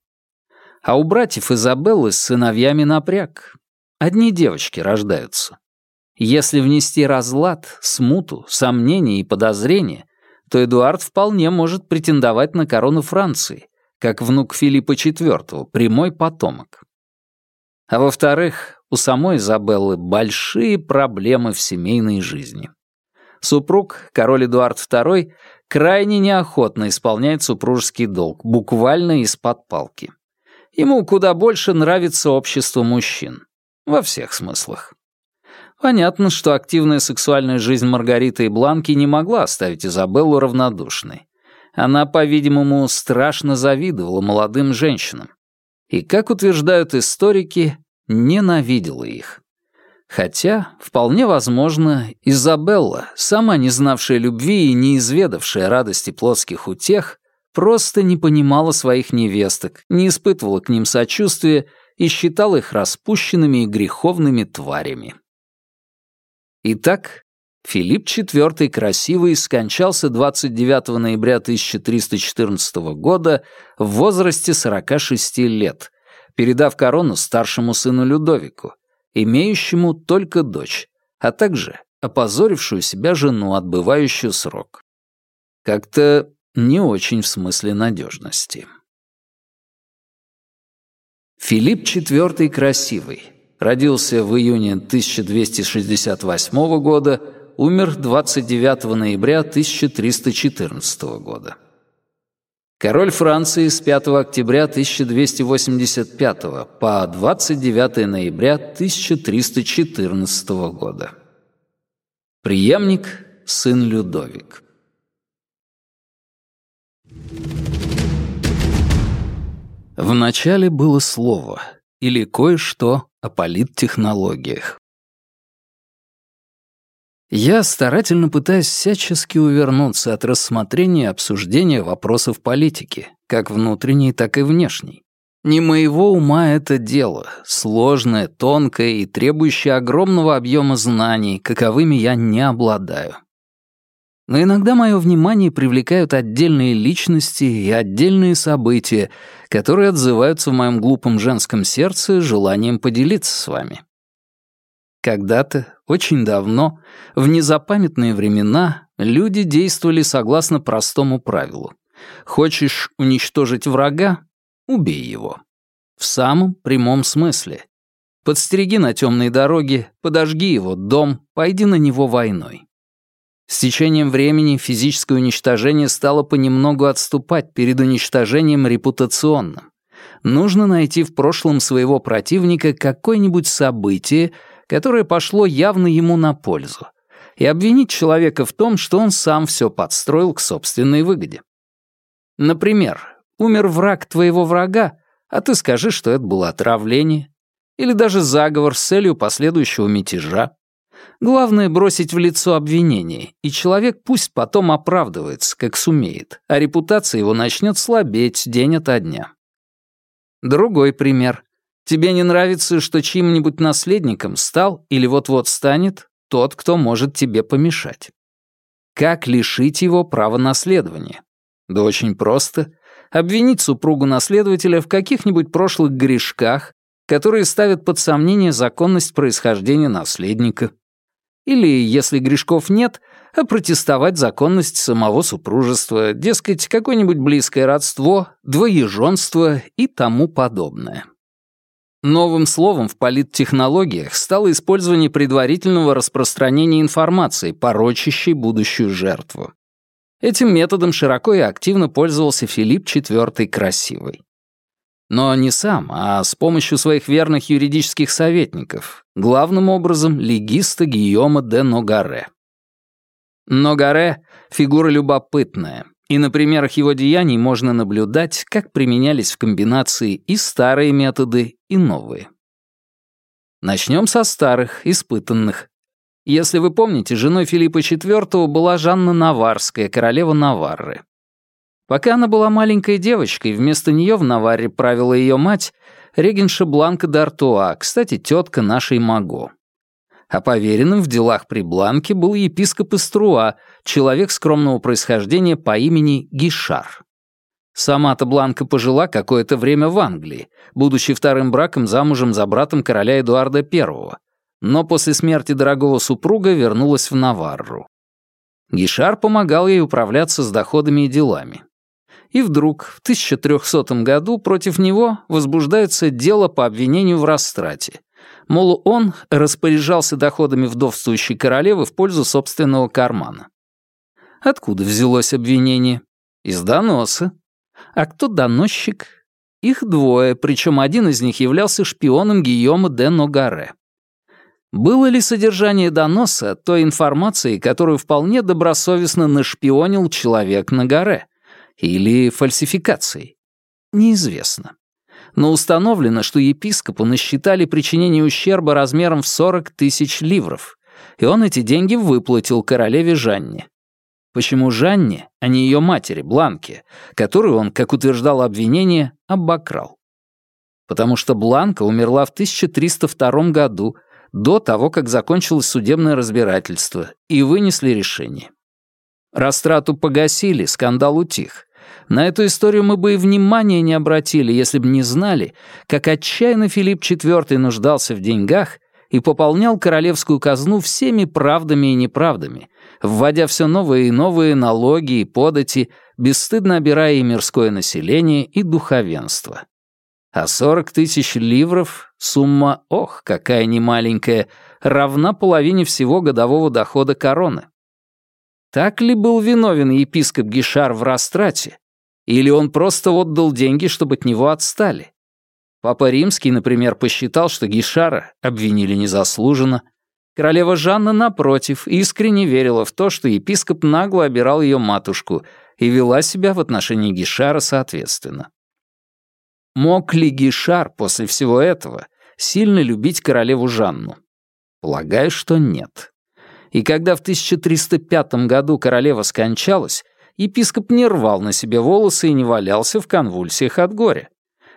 [SPEAKER 1] А у братьев Изабеллы с сыновьями напряг. Одни девочки рождаются. Если внести разлад, смуту, сомнения и подозрения, то Эдуард вполне может претендовать на корону Франции, как внук Филиппа IV, прямой потомок. А во-вторых, у самой Изабеллы большие проблемы в семейной жизни. Супруг, король Эдуард II, крайне неохотно исполняет супружеский долг, буквально из-под палки. Ему куда больше нравится общество мужчин. Во всех смыслах. Понятно, что активная сексуальная жизнь Маргариты и Бланки не могла оставить Изабеллу равнодушной. Она, по-видимому, страшно завидовала молодым женщинам. И, как утверждают историки, ненавидела их. Хотя, вполне возможно, Изабелла, сама не знавшая любви и не изведавшая радости плотских утех, просто не понимала своих невесток, не испытывала к ним сочувствия и считала их распущенными и греховными тварями. Итак, Филипп IV Красивый скончался 29 ноября 1314 года в возрасте 46 лет, передав корону старшему сыну Людовику, имеющему только дочь, а также опозорившую себя жену, отбывающую срок. Как-то не очень в смысле надежности. Филипп IV Красивый. Родился в июне 1268 года, умер 29 ноября 1314 года. Король Франции с 5 октября 1285 по 29 ноября 1314 года. Приемник – сын Людовик. Вначале было слово или кое-что о политтехнологиях. Я старательно пытаюсь всячески увернуться от рассмотрения и обсуждения вопросов политики, как внутренней, так и внешней. Не моего ума это дело, сложное, тонкое и требующее огромного объема знаний, каковыми я не обладаю. Но иногда мое внимание привлекают отдельные личности и отдельные события, которые отзываются в моем глупом женском сердце желанием поделиться с вами. Когда-то, очень давно, в незапамятные времена, люди действовали согласно простому правилу. Хочешь уничтожить врага — убей его. В самом прямом смысле. Подстереги на темной дороге, подожги его дом, пойди на него войной. С течением времени физическое уничтожение стало понемногу отступать перед уничтожением репутационным. Нужно найти в прошлом своего противника какое-нибудь событие, которое пошло явно ему на пользу, и обвинить человека в том, что он сам все подстроил к собственной выгоде. Например, умер враг твоего врага, а ты скажи, что это было отравление, или даже заговор с целью последующего мятежа. Главное — бросить в лицо обвинение, и человек пусть потом оправдывается, как сумеет, а репутация его начнет слабеть день ото дня. Другой пример. Тебе не нравится, что чьим-нибудь наследником стал или вот-вот станет тот, кто может тебе помешать. Как лишить его права наследования? Да очень просто. Обвинить супругу наследователя в каких-нибудь прошлых грешках, которые ставят под сомнение законность происхождения наследника. Или, если грешков нет, опротестовать законность самого супружества, дескать, какое-нибудь близкое родство, двоеженство и тому подобное. Новым словом в политтехнологиях стало использование предварительного распространения информации, порочащей будущую жертву. Этим методом широко и активно пользовался Филипп IV Красивый. Но не сам, а с помощью своих верных юридических советников, главным образом легиста Гийома де Ногаре. Ногаре — фигура любопытная, и на примерах его деяний можно наблюдать, как применялись в комбинации и старые методы, и новые. Начнем со старых, испытанных. Если вы помните, женой Филиппа IV была Жанна Наварская, королева Наварры. Пока она была маленькой девочкой, вместо нее в Наварре правила ее мать, регенша Бланка d'Артуа, кстати, тетка нашей Маго. А поверенным в делах при Бланке был епископ Иструа, человек скромного происхождения по имени Гишар. Сама-то Бланка пожила какое-то время в Англии, будучи вторым браком замужем за братом короля Эдуарда I, но после смерти дорогого супруга вернулась в Наварру. Гишар помогал ей управляться с доходами и делами. И вдруг, в 1300 году, против него возбуждается дело по обвинению в растрате. Мол, он распоряжался доходами вдовствующей королевы в пользу собственного кармана. Откуда взялось обвинение? Из доноса. А кто доносчик? Их двое, причем один из них являлся шпионом Гийома де Ногаре. Было ли содержание доноса той информацией, которую вполне добросовестно нашпионил человек на горе? Или фальсификацией? Неизвестно. Но установлено, что епископу насчитали причинение ущерба размером в 40 тысяч ливров, и он эти деньги выплатил королеве Жанне. Почему Жанне, а не ее матери, Бланке, которую он, как утверждало обвинение, обокрал? Потому что Бланка умерла в 1302 году, до того, как закончилось судебное разбирательство, и вынесли решение. Растрату погасили, скандал утих. На эту историю мы бы и внимания не обратили, если бы не знали, как отчаянно Филипп IV нуждался в деньгах и пополнял королевскую казну всеми правдами и неправдами, вводя все новые и новые налоги и подати, бесстыдно обирая и мирское население, и духовенство. А 40 тысяч ливров — сумма, ох, какая немаленькая, равна половине всего годового дохода короны. Так ли был виновен епископ Гишар в растрате? Или он просто отдал деньги, чтобы от него отстали? Папа Римский, например, посчитал, что Гишара обвинили незаслуженно. Королева Жанна, напротив, искренне верила в то, что епископ нагло обирал ее матушку и вела себя в отношении Гишара соответственно. Мог ли Гишар после всего этого сильно любить королеву Жанну? Полагаю, что нет и когда в 1305 году королева скончалась, епископ не рвал на себе волосы и не валялся в конвульсиях от горя.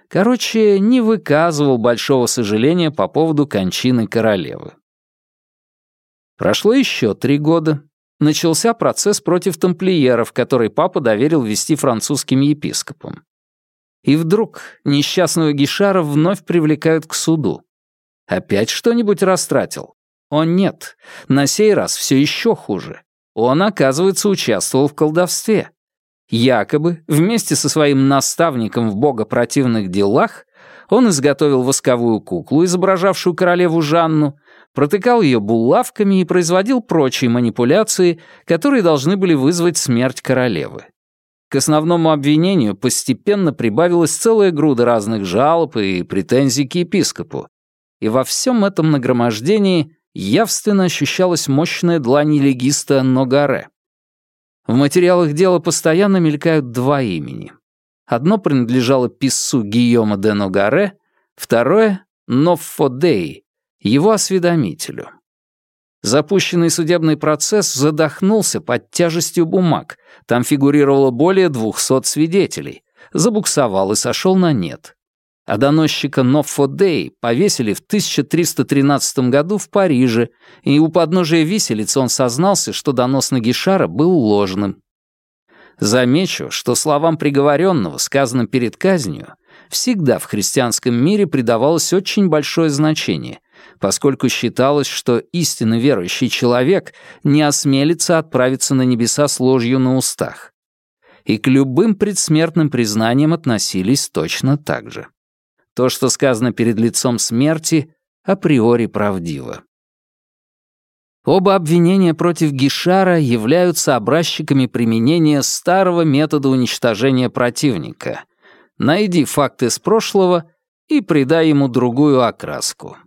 [SPEAKER 1] Короче, не выказывал большого сожаления по поводу кончины королевы. Прошло еще три года. Начался процесс против тамплиеров, который папа доверил вести французским епископам. И вдруг несчастного Гишара вновь привлекают к суду. Опять что-нибудь растратил? О нет, на сей раз все еще хуже. Он, оказывается, участвовал в колдовстве. Якобы, вместе со своим наставником в богопротивных делах, он изготовил восковую куклу, изображавшую королеву Жанну, протыкал ее булавками и производил прочие манипуляции, которые должны были вызвать смерть королевы. К основному обвинению постепенно прибавилась целая груда разных жалоб и претензий к епископу. И во всем этом нагромождении явственно ощущалась мощная длань легиста Ногаре. В материалах дела постоянно мелькают два имени. Одно принадлежало писцу Гийома де Ногаре, второе Ноффодеи, его осведомителю. Запущенный судебный процесс задохнулся под тяжестью бумаг. Там фигурировало более 200 свидетелей. Забуксовал и сошел на нет. А доносчика Ноффодей повесили в 1313 году в Париже, и у подножия виселицы он сознался, что донос на Гишара был ложным. Замечу, что словам приговоренного, сказанным перед казнью, всегда в христианском мире придавалось очень большое значение, поскольку считалось, что истинно верующий человек не осмелится отправиться на небеса с ложью на устах. И к любым предсмертным признаниям относились точно так же. То, что сказано перед лицом смерти, априори правдиво. Оба обвинения против Гишара являются образчиками применения старого метода уничтожения противника. Найди факты с прошлого и придай ему другую окраску.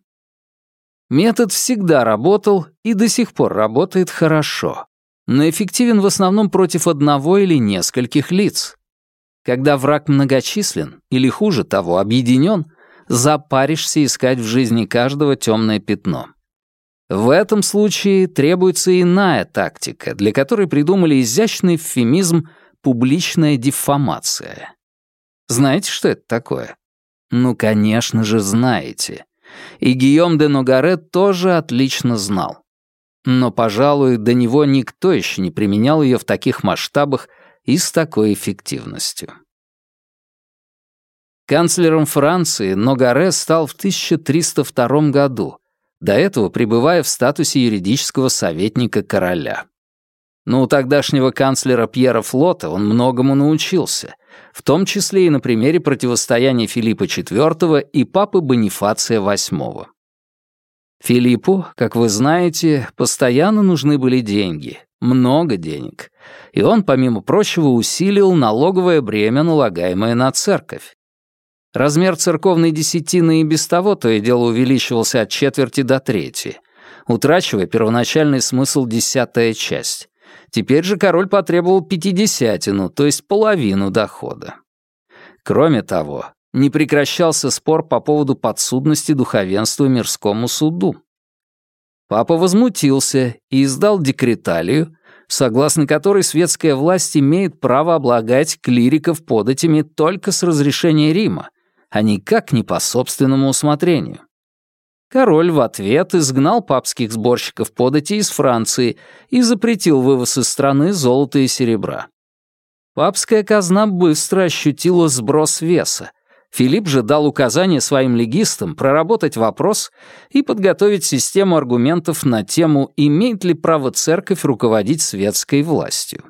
[SPEAKER 1] Метод всегда работал и до сих пор работает хорошо, но эффективен в основном против одного или нескольких лиц. Когда враг многочислен, или хуже того, объединен, запаришься искать в жизни каждого темное пятно. В этом случае требуется иная тактика, для которой придумали изящный эвфемизм «публичная дефамация». Знаете, что это такое? Ну, конечно же, знаете. И Гийом де Ногарет тоже отлично знал. Но, пожалуй, до него никто еще не применял ее в таких масштабах и с такой эффективностью. Канцлером Франции Ногаре стал в 1302 году, до этого пребывая в статусе юридического советника короля. Но у тогдашнего канцлера Пьера Флота он многому научился, в том числе и на примере противостояния Филиппа IV и папы Бонифация VIII. Филиппу, как вы знаете, постоянно нужны были деньги, много денег, и он, помимо прочего, усилил налоговое бремя, налагаемое на церковь. Размер церковной десятины и без того то и дело увеличивался от четверти до трети, утрачивая первоначальный смысл десятая часть. Теперь же король потребовал пятидесятину, то есть половину дохода. Кроме того, не прекращался спор по поводу подсудности духовенства мирскому суду. Папа возмутился и издал декреталию, согласно которой светская власть имеет право облагать клириков податями только с разрешения Рима, а никак не по собственному усмотрению. Король в ответ изгнал папских сборщиков подати из Франции и запретил вывоз из страны золота и серебра. Папская казна быстро ощутила сброс веса. Филипп же дал указание своим легистам проработать вопрос и подготовить систему аргументов на тему, имеет ли право церковь руководить светской властью.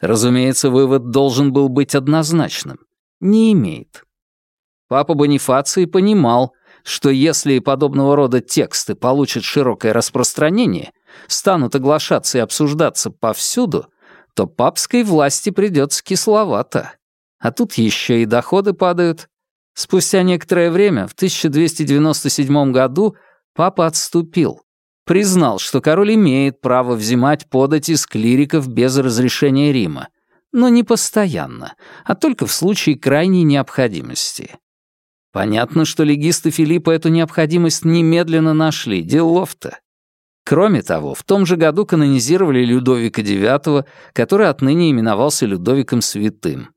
[SPEAKER 1] Разумеется, вывод должен был быть однозначным. Не имеет. Папа Бонифаций понимал, что если подобного рода тексты получат широкое распространение, станут оглашаться и обсуждаться повсюду, то папской власти придется кисловато. А тут еще и доходы падают. Спустя некоторое время, в 1297 году, папа отступил. Признал, что король имеет право взимать подать из клириков без разрешения Рима, но не постоянно, а только в случае крайней необходимости. Понятно, что легисты Филиппа эту необходимость немедленно нашли, делов-то. Кроме того, в том же году канонизировали Людовика IX, который отныне именовался Людовиком Святым.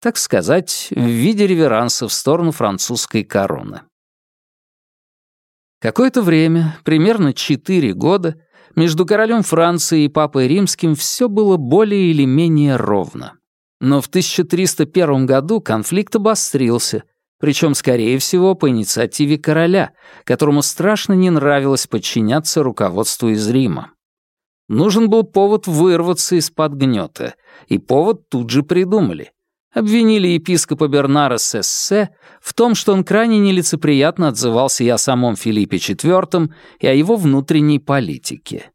[SPEAKER 1] Так сказать, в виде реверанса в сторону французской короны. Какое-то время, примерно четыре года, между королем Франции и папой римским все было более или менее ровно. Но в 1301 году конфликт обострился — причем, скорее всего, по инициативе короля, которому страшно не нравилось подчиняться руководству из Рима. Нужен был повод вырваться из-под гнета, и повод тут же придумали. Обвинили епископа Бернара Сессе в том, что он крайне нелицеприятно отзывался и о самом Филиппе IV, и о его внутренней политике.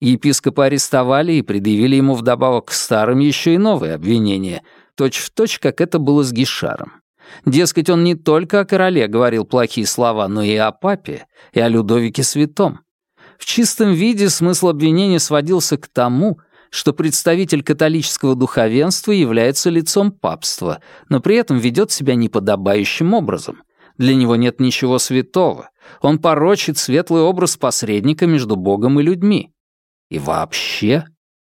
[SPEAKER 1] Епископа арестовали и предъявили ему вдобавок к старым еще и новые обвинения, точь-в-точь, точь, как это было с Гишаром. Дескать, он не только о короле говорил плохие слова, но и о папе, и о Людовике Святом. В чистом виде смысл обвинения сводился к тому, что представитель католического духовенства является лицом папства, но при этом ведет себя неподобающим образом. Для него нет ничего святого. Он порочит светлый образ посредника между Богом и людьми. И вообще,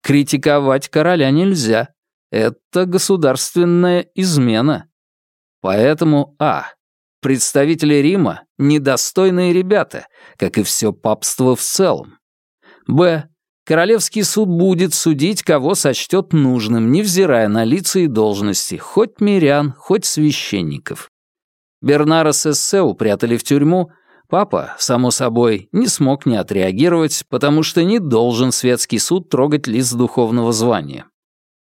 [SPEAKER 1] критиковать короля нельзя. Это государственная измена. Поэтому, а, представители Рима — недостойные ребята, как и все папство в целом. б, Королевский суд будет судить, кого сочтет нужным, невзирая на лица и должности, хоть мирян, хоть священников. Бернара Сессе упрятали в тюрьму, папа, само собой, не смог не отреагировать, потому что не должен светский суд трогать лиц духовного звания.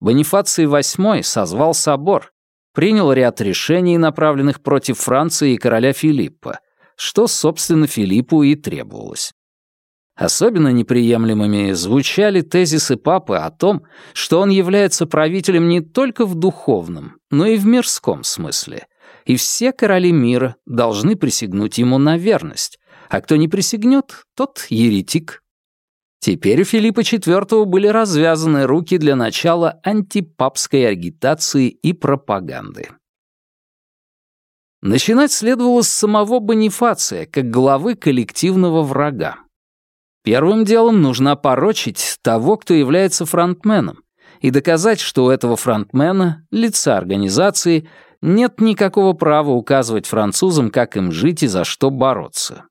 [SPEAKER 1] Бонифаций VIII созвал собор, принял ряд решений, направленных против Франции и короля Филиппа, что, собственно, Филиппу и требовалось. Особенно неприемлемыми звучали тезисы папы о том, что он является правителем не только в духовном, но и в мирском смысле, и все короли мира должны присягнуть ему на верность, а кто не присягнет, тот еретик. Теперь у Филиппа IV были развязаны руки для начала антипапской агитации и пропаганды. Начинать следовало с самого Бонифация, как главы коллективного врага. Первым делом нужно опорочить того, кто является фронтменом, и доказать, что у этого фронтмена, лица организации, нет никакого права указывать французам, как им жить и за что бороться.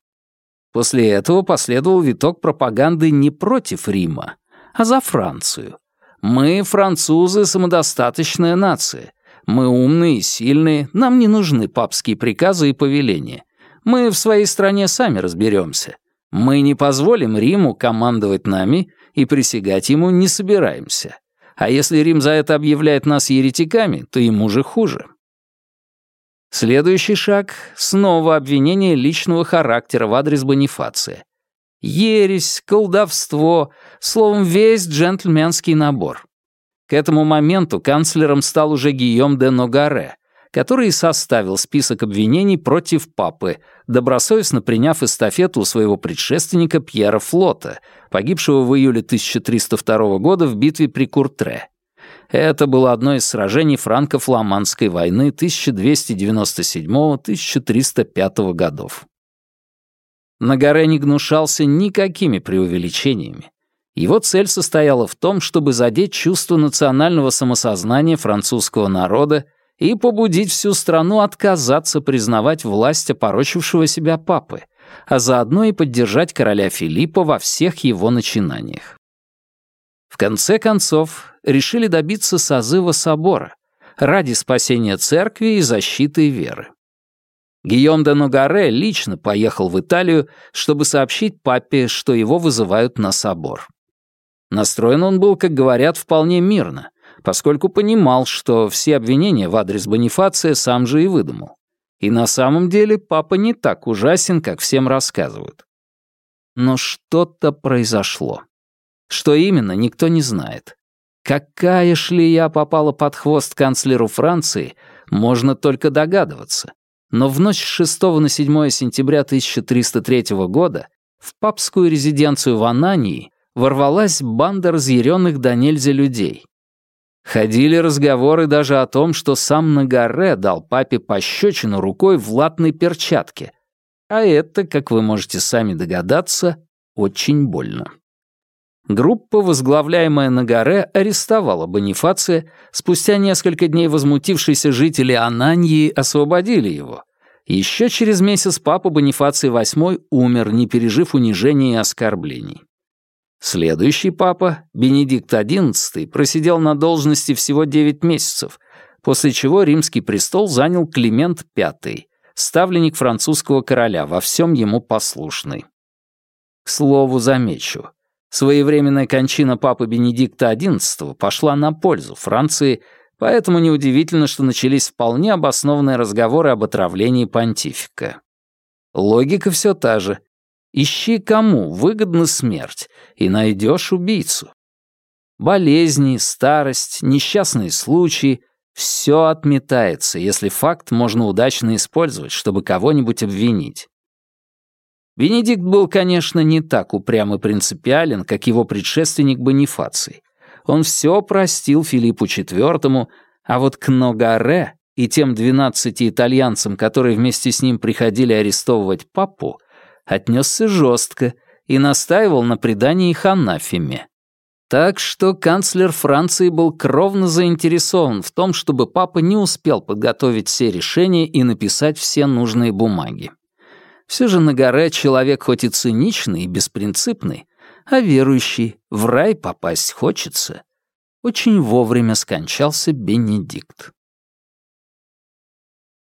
[SPEAKER 1] После этого последовал виток пропаганды не против Рима, а за Францию. Мы, французы, самодостаточная нация. Мы умные и сильные, нам не нужны папские приказы и повеления. Мы в своей стране сами разберемся. Мы не позволим Риму командовать нами и присягать ему не собираемся. А если Рим за это объявляет нас еретиками, то ему же хуже. Следующий шаг — снова обвинение личного характера в адрес Бонифация. Ересь, колдовство, словом, весь джентльменский набор. К этому моменту канцлером стал уже Гийом де Ногаре, который и составил список обвинений против папы, добросовестно приняв эстафету у своего предшественника Пьера Флота, погибшего в июле 1302 года в битве при Куртре. Это было одно из сражений франко-фламандской войны 1297-1305 годов. Нагаре не гнушался никакими преувеличениями. Его цель состояла в том, чтобы задеть чувство национального самосознания французского народа и побудить всю страну отказаться признавать власть опорочившего себя папы, а заодно и поддержать короля Филиппа во всех его начинаниях. В конце концов, решили добиться созыва собора ради спасения церкви и защиты веры. Гийом де Ногаре лично поехал в Италию, чтобы сообщить папе, что его вызывают на собор. Настроен он был, как говорят, вполне мирно, поскольку понимал, что все обвинения в адрес Бонифация сам же и выдумал. И на самом деле папа не так ужасен, как всем рассказывают. Но что-то произошло. Что именно, никто не знает. Какая шлея попала под хвост канцлеру Франции, можно только догадываться. Но в ночь с 6 на 7 сентября 1303 года в папскую резиденцию в Анании ворвалась банда разъяренных до нельзя людей. Ходили разговоры даже о том, что сам Нагаре дал папе пощечину рукой в латной перчатке. А это, как вы можете сами догадаться, очень больно. Группа, возглавляемая Нагаре, арестовала Бонифация, спустя несколько дней возмутившиеся жители Ананьи освободили его. Еще через месяц папа Бонифаций VIII умер, не пережив унижений и оскорблений. Следующий папа, Бенедикт XI, просидел на должности всего 9 месяцев, после чего римский престол занял Климент V, ставленник французского короля, во всем ему послушный. К слову замечу, своевременная кончина папы Бенедикта XI пошла на пользу Франции, поэтому неудивительно, что начались вполне обоснованные разговоры об отравлении понтифика. Логика все та же — Ищи, кому выгодна смерть, и найдешь убийцу. Болезни, старость, несчастные случаи — все отметается, если факт можно удачно использовать, чтобы кого-нибудь обвинить. Бенедикт был, конечно, не так упрям и принципиален, как его предшественник Бонифаций. Он все простил Филиппу IV, а вот к Ногаре и тем двенадцати итальянцам, которые вместе с ним приходили арестовывать папу, отнесся жестко и настаивал на предании их анафеме. Так что канцлер Франции был кровно заинтересован в том, чтобы папа не успел подготовить все решения и написать все нужные бумаги. Все же на горе человек хоть и циничный и беспринципный, а верующий, в рай попасть хочется. Очень вовремя скончался Бенедикт.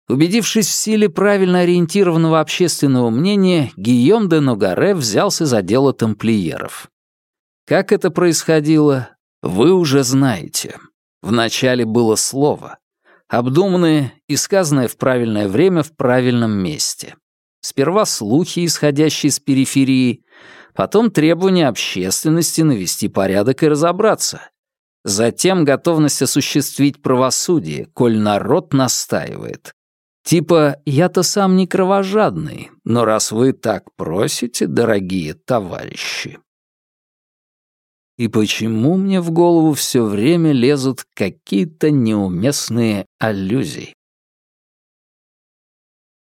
[SPEAKER 1] Убедившись в силе правильно ориентированного общественного мнения, Гийом де Ногаре взялся за дело тамплиеров. Как это происходило, вы уже знаете. Вначале было слово, обдуманное и сказанное в правильное время в правильном месте. Сперва слухи, исходящие с периферии, потом требования общественности навести порядок и разобраться. Затем готовность осуществить правосудие, коль народ настаивает. Типа «я-то сам не кровожадный, но раз вы так просите, дорогие товарищи». И почему мне в голову все время лезут какие-то неуместные аллюзии?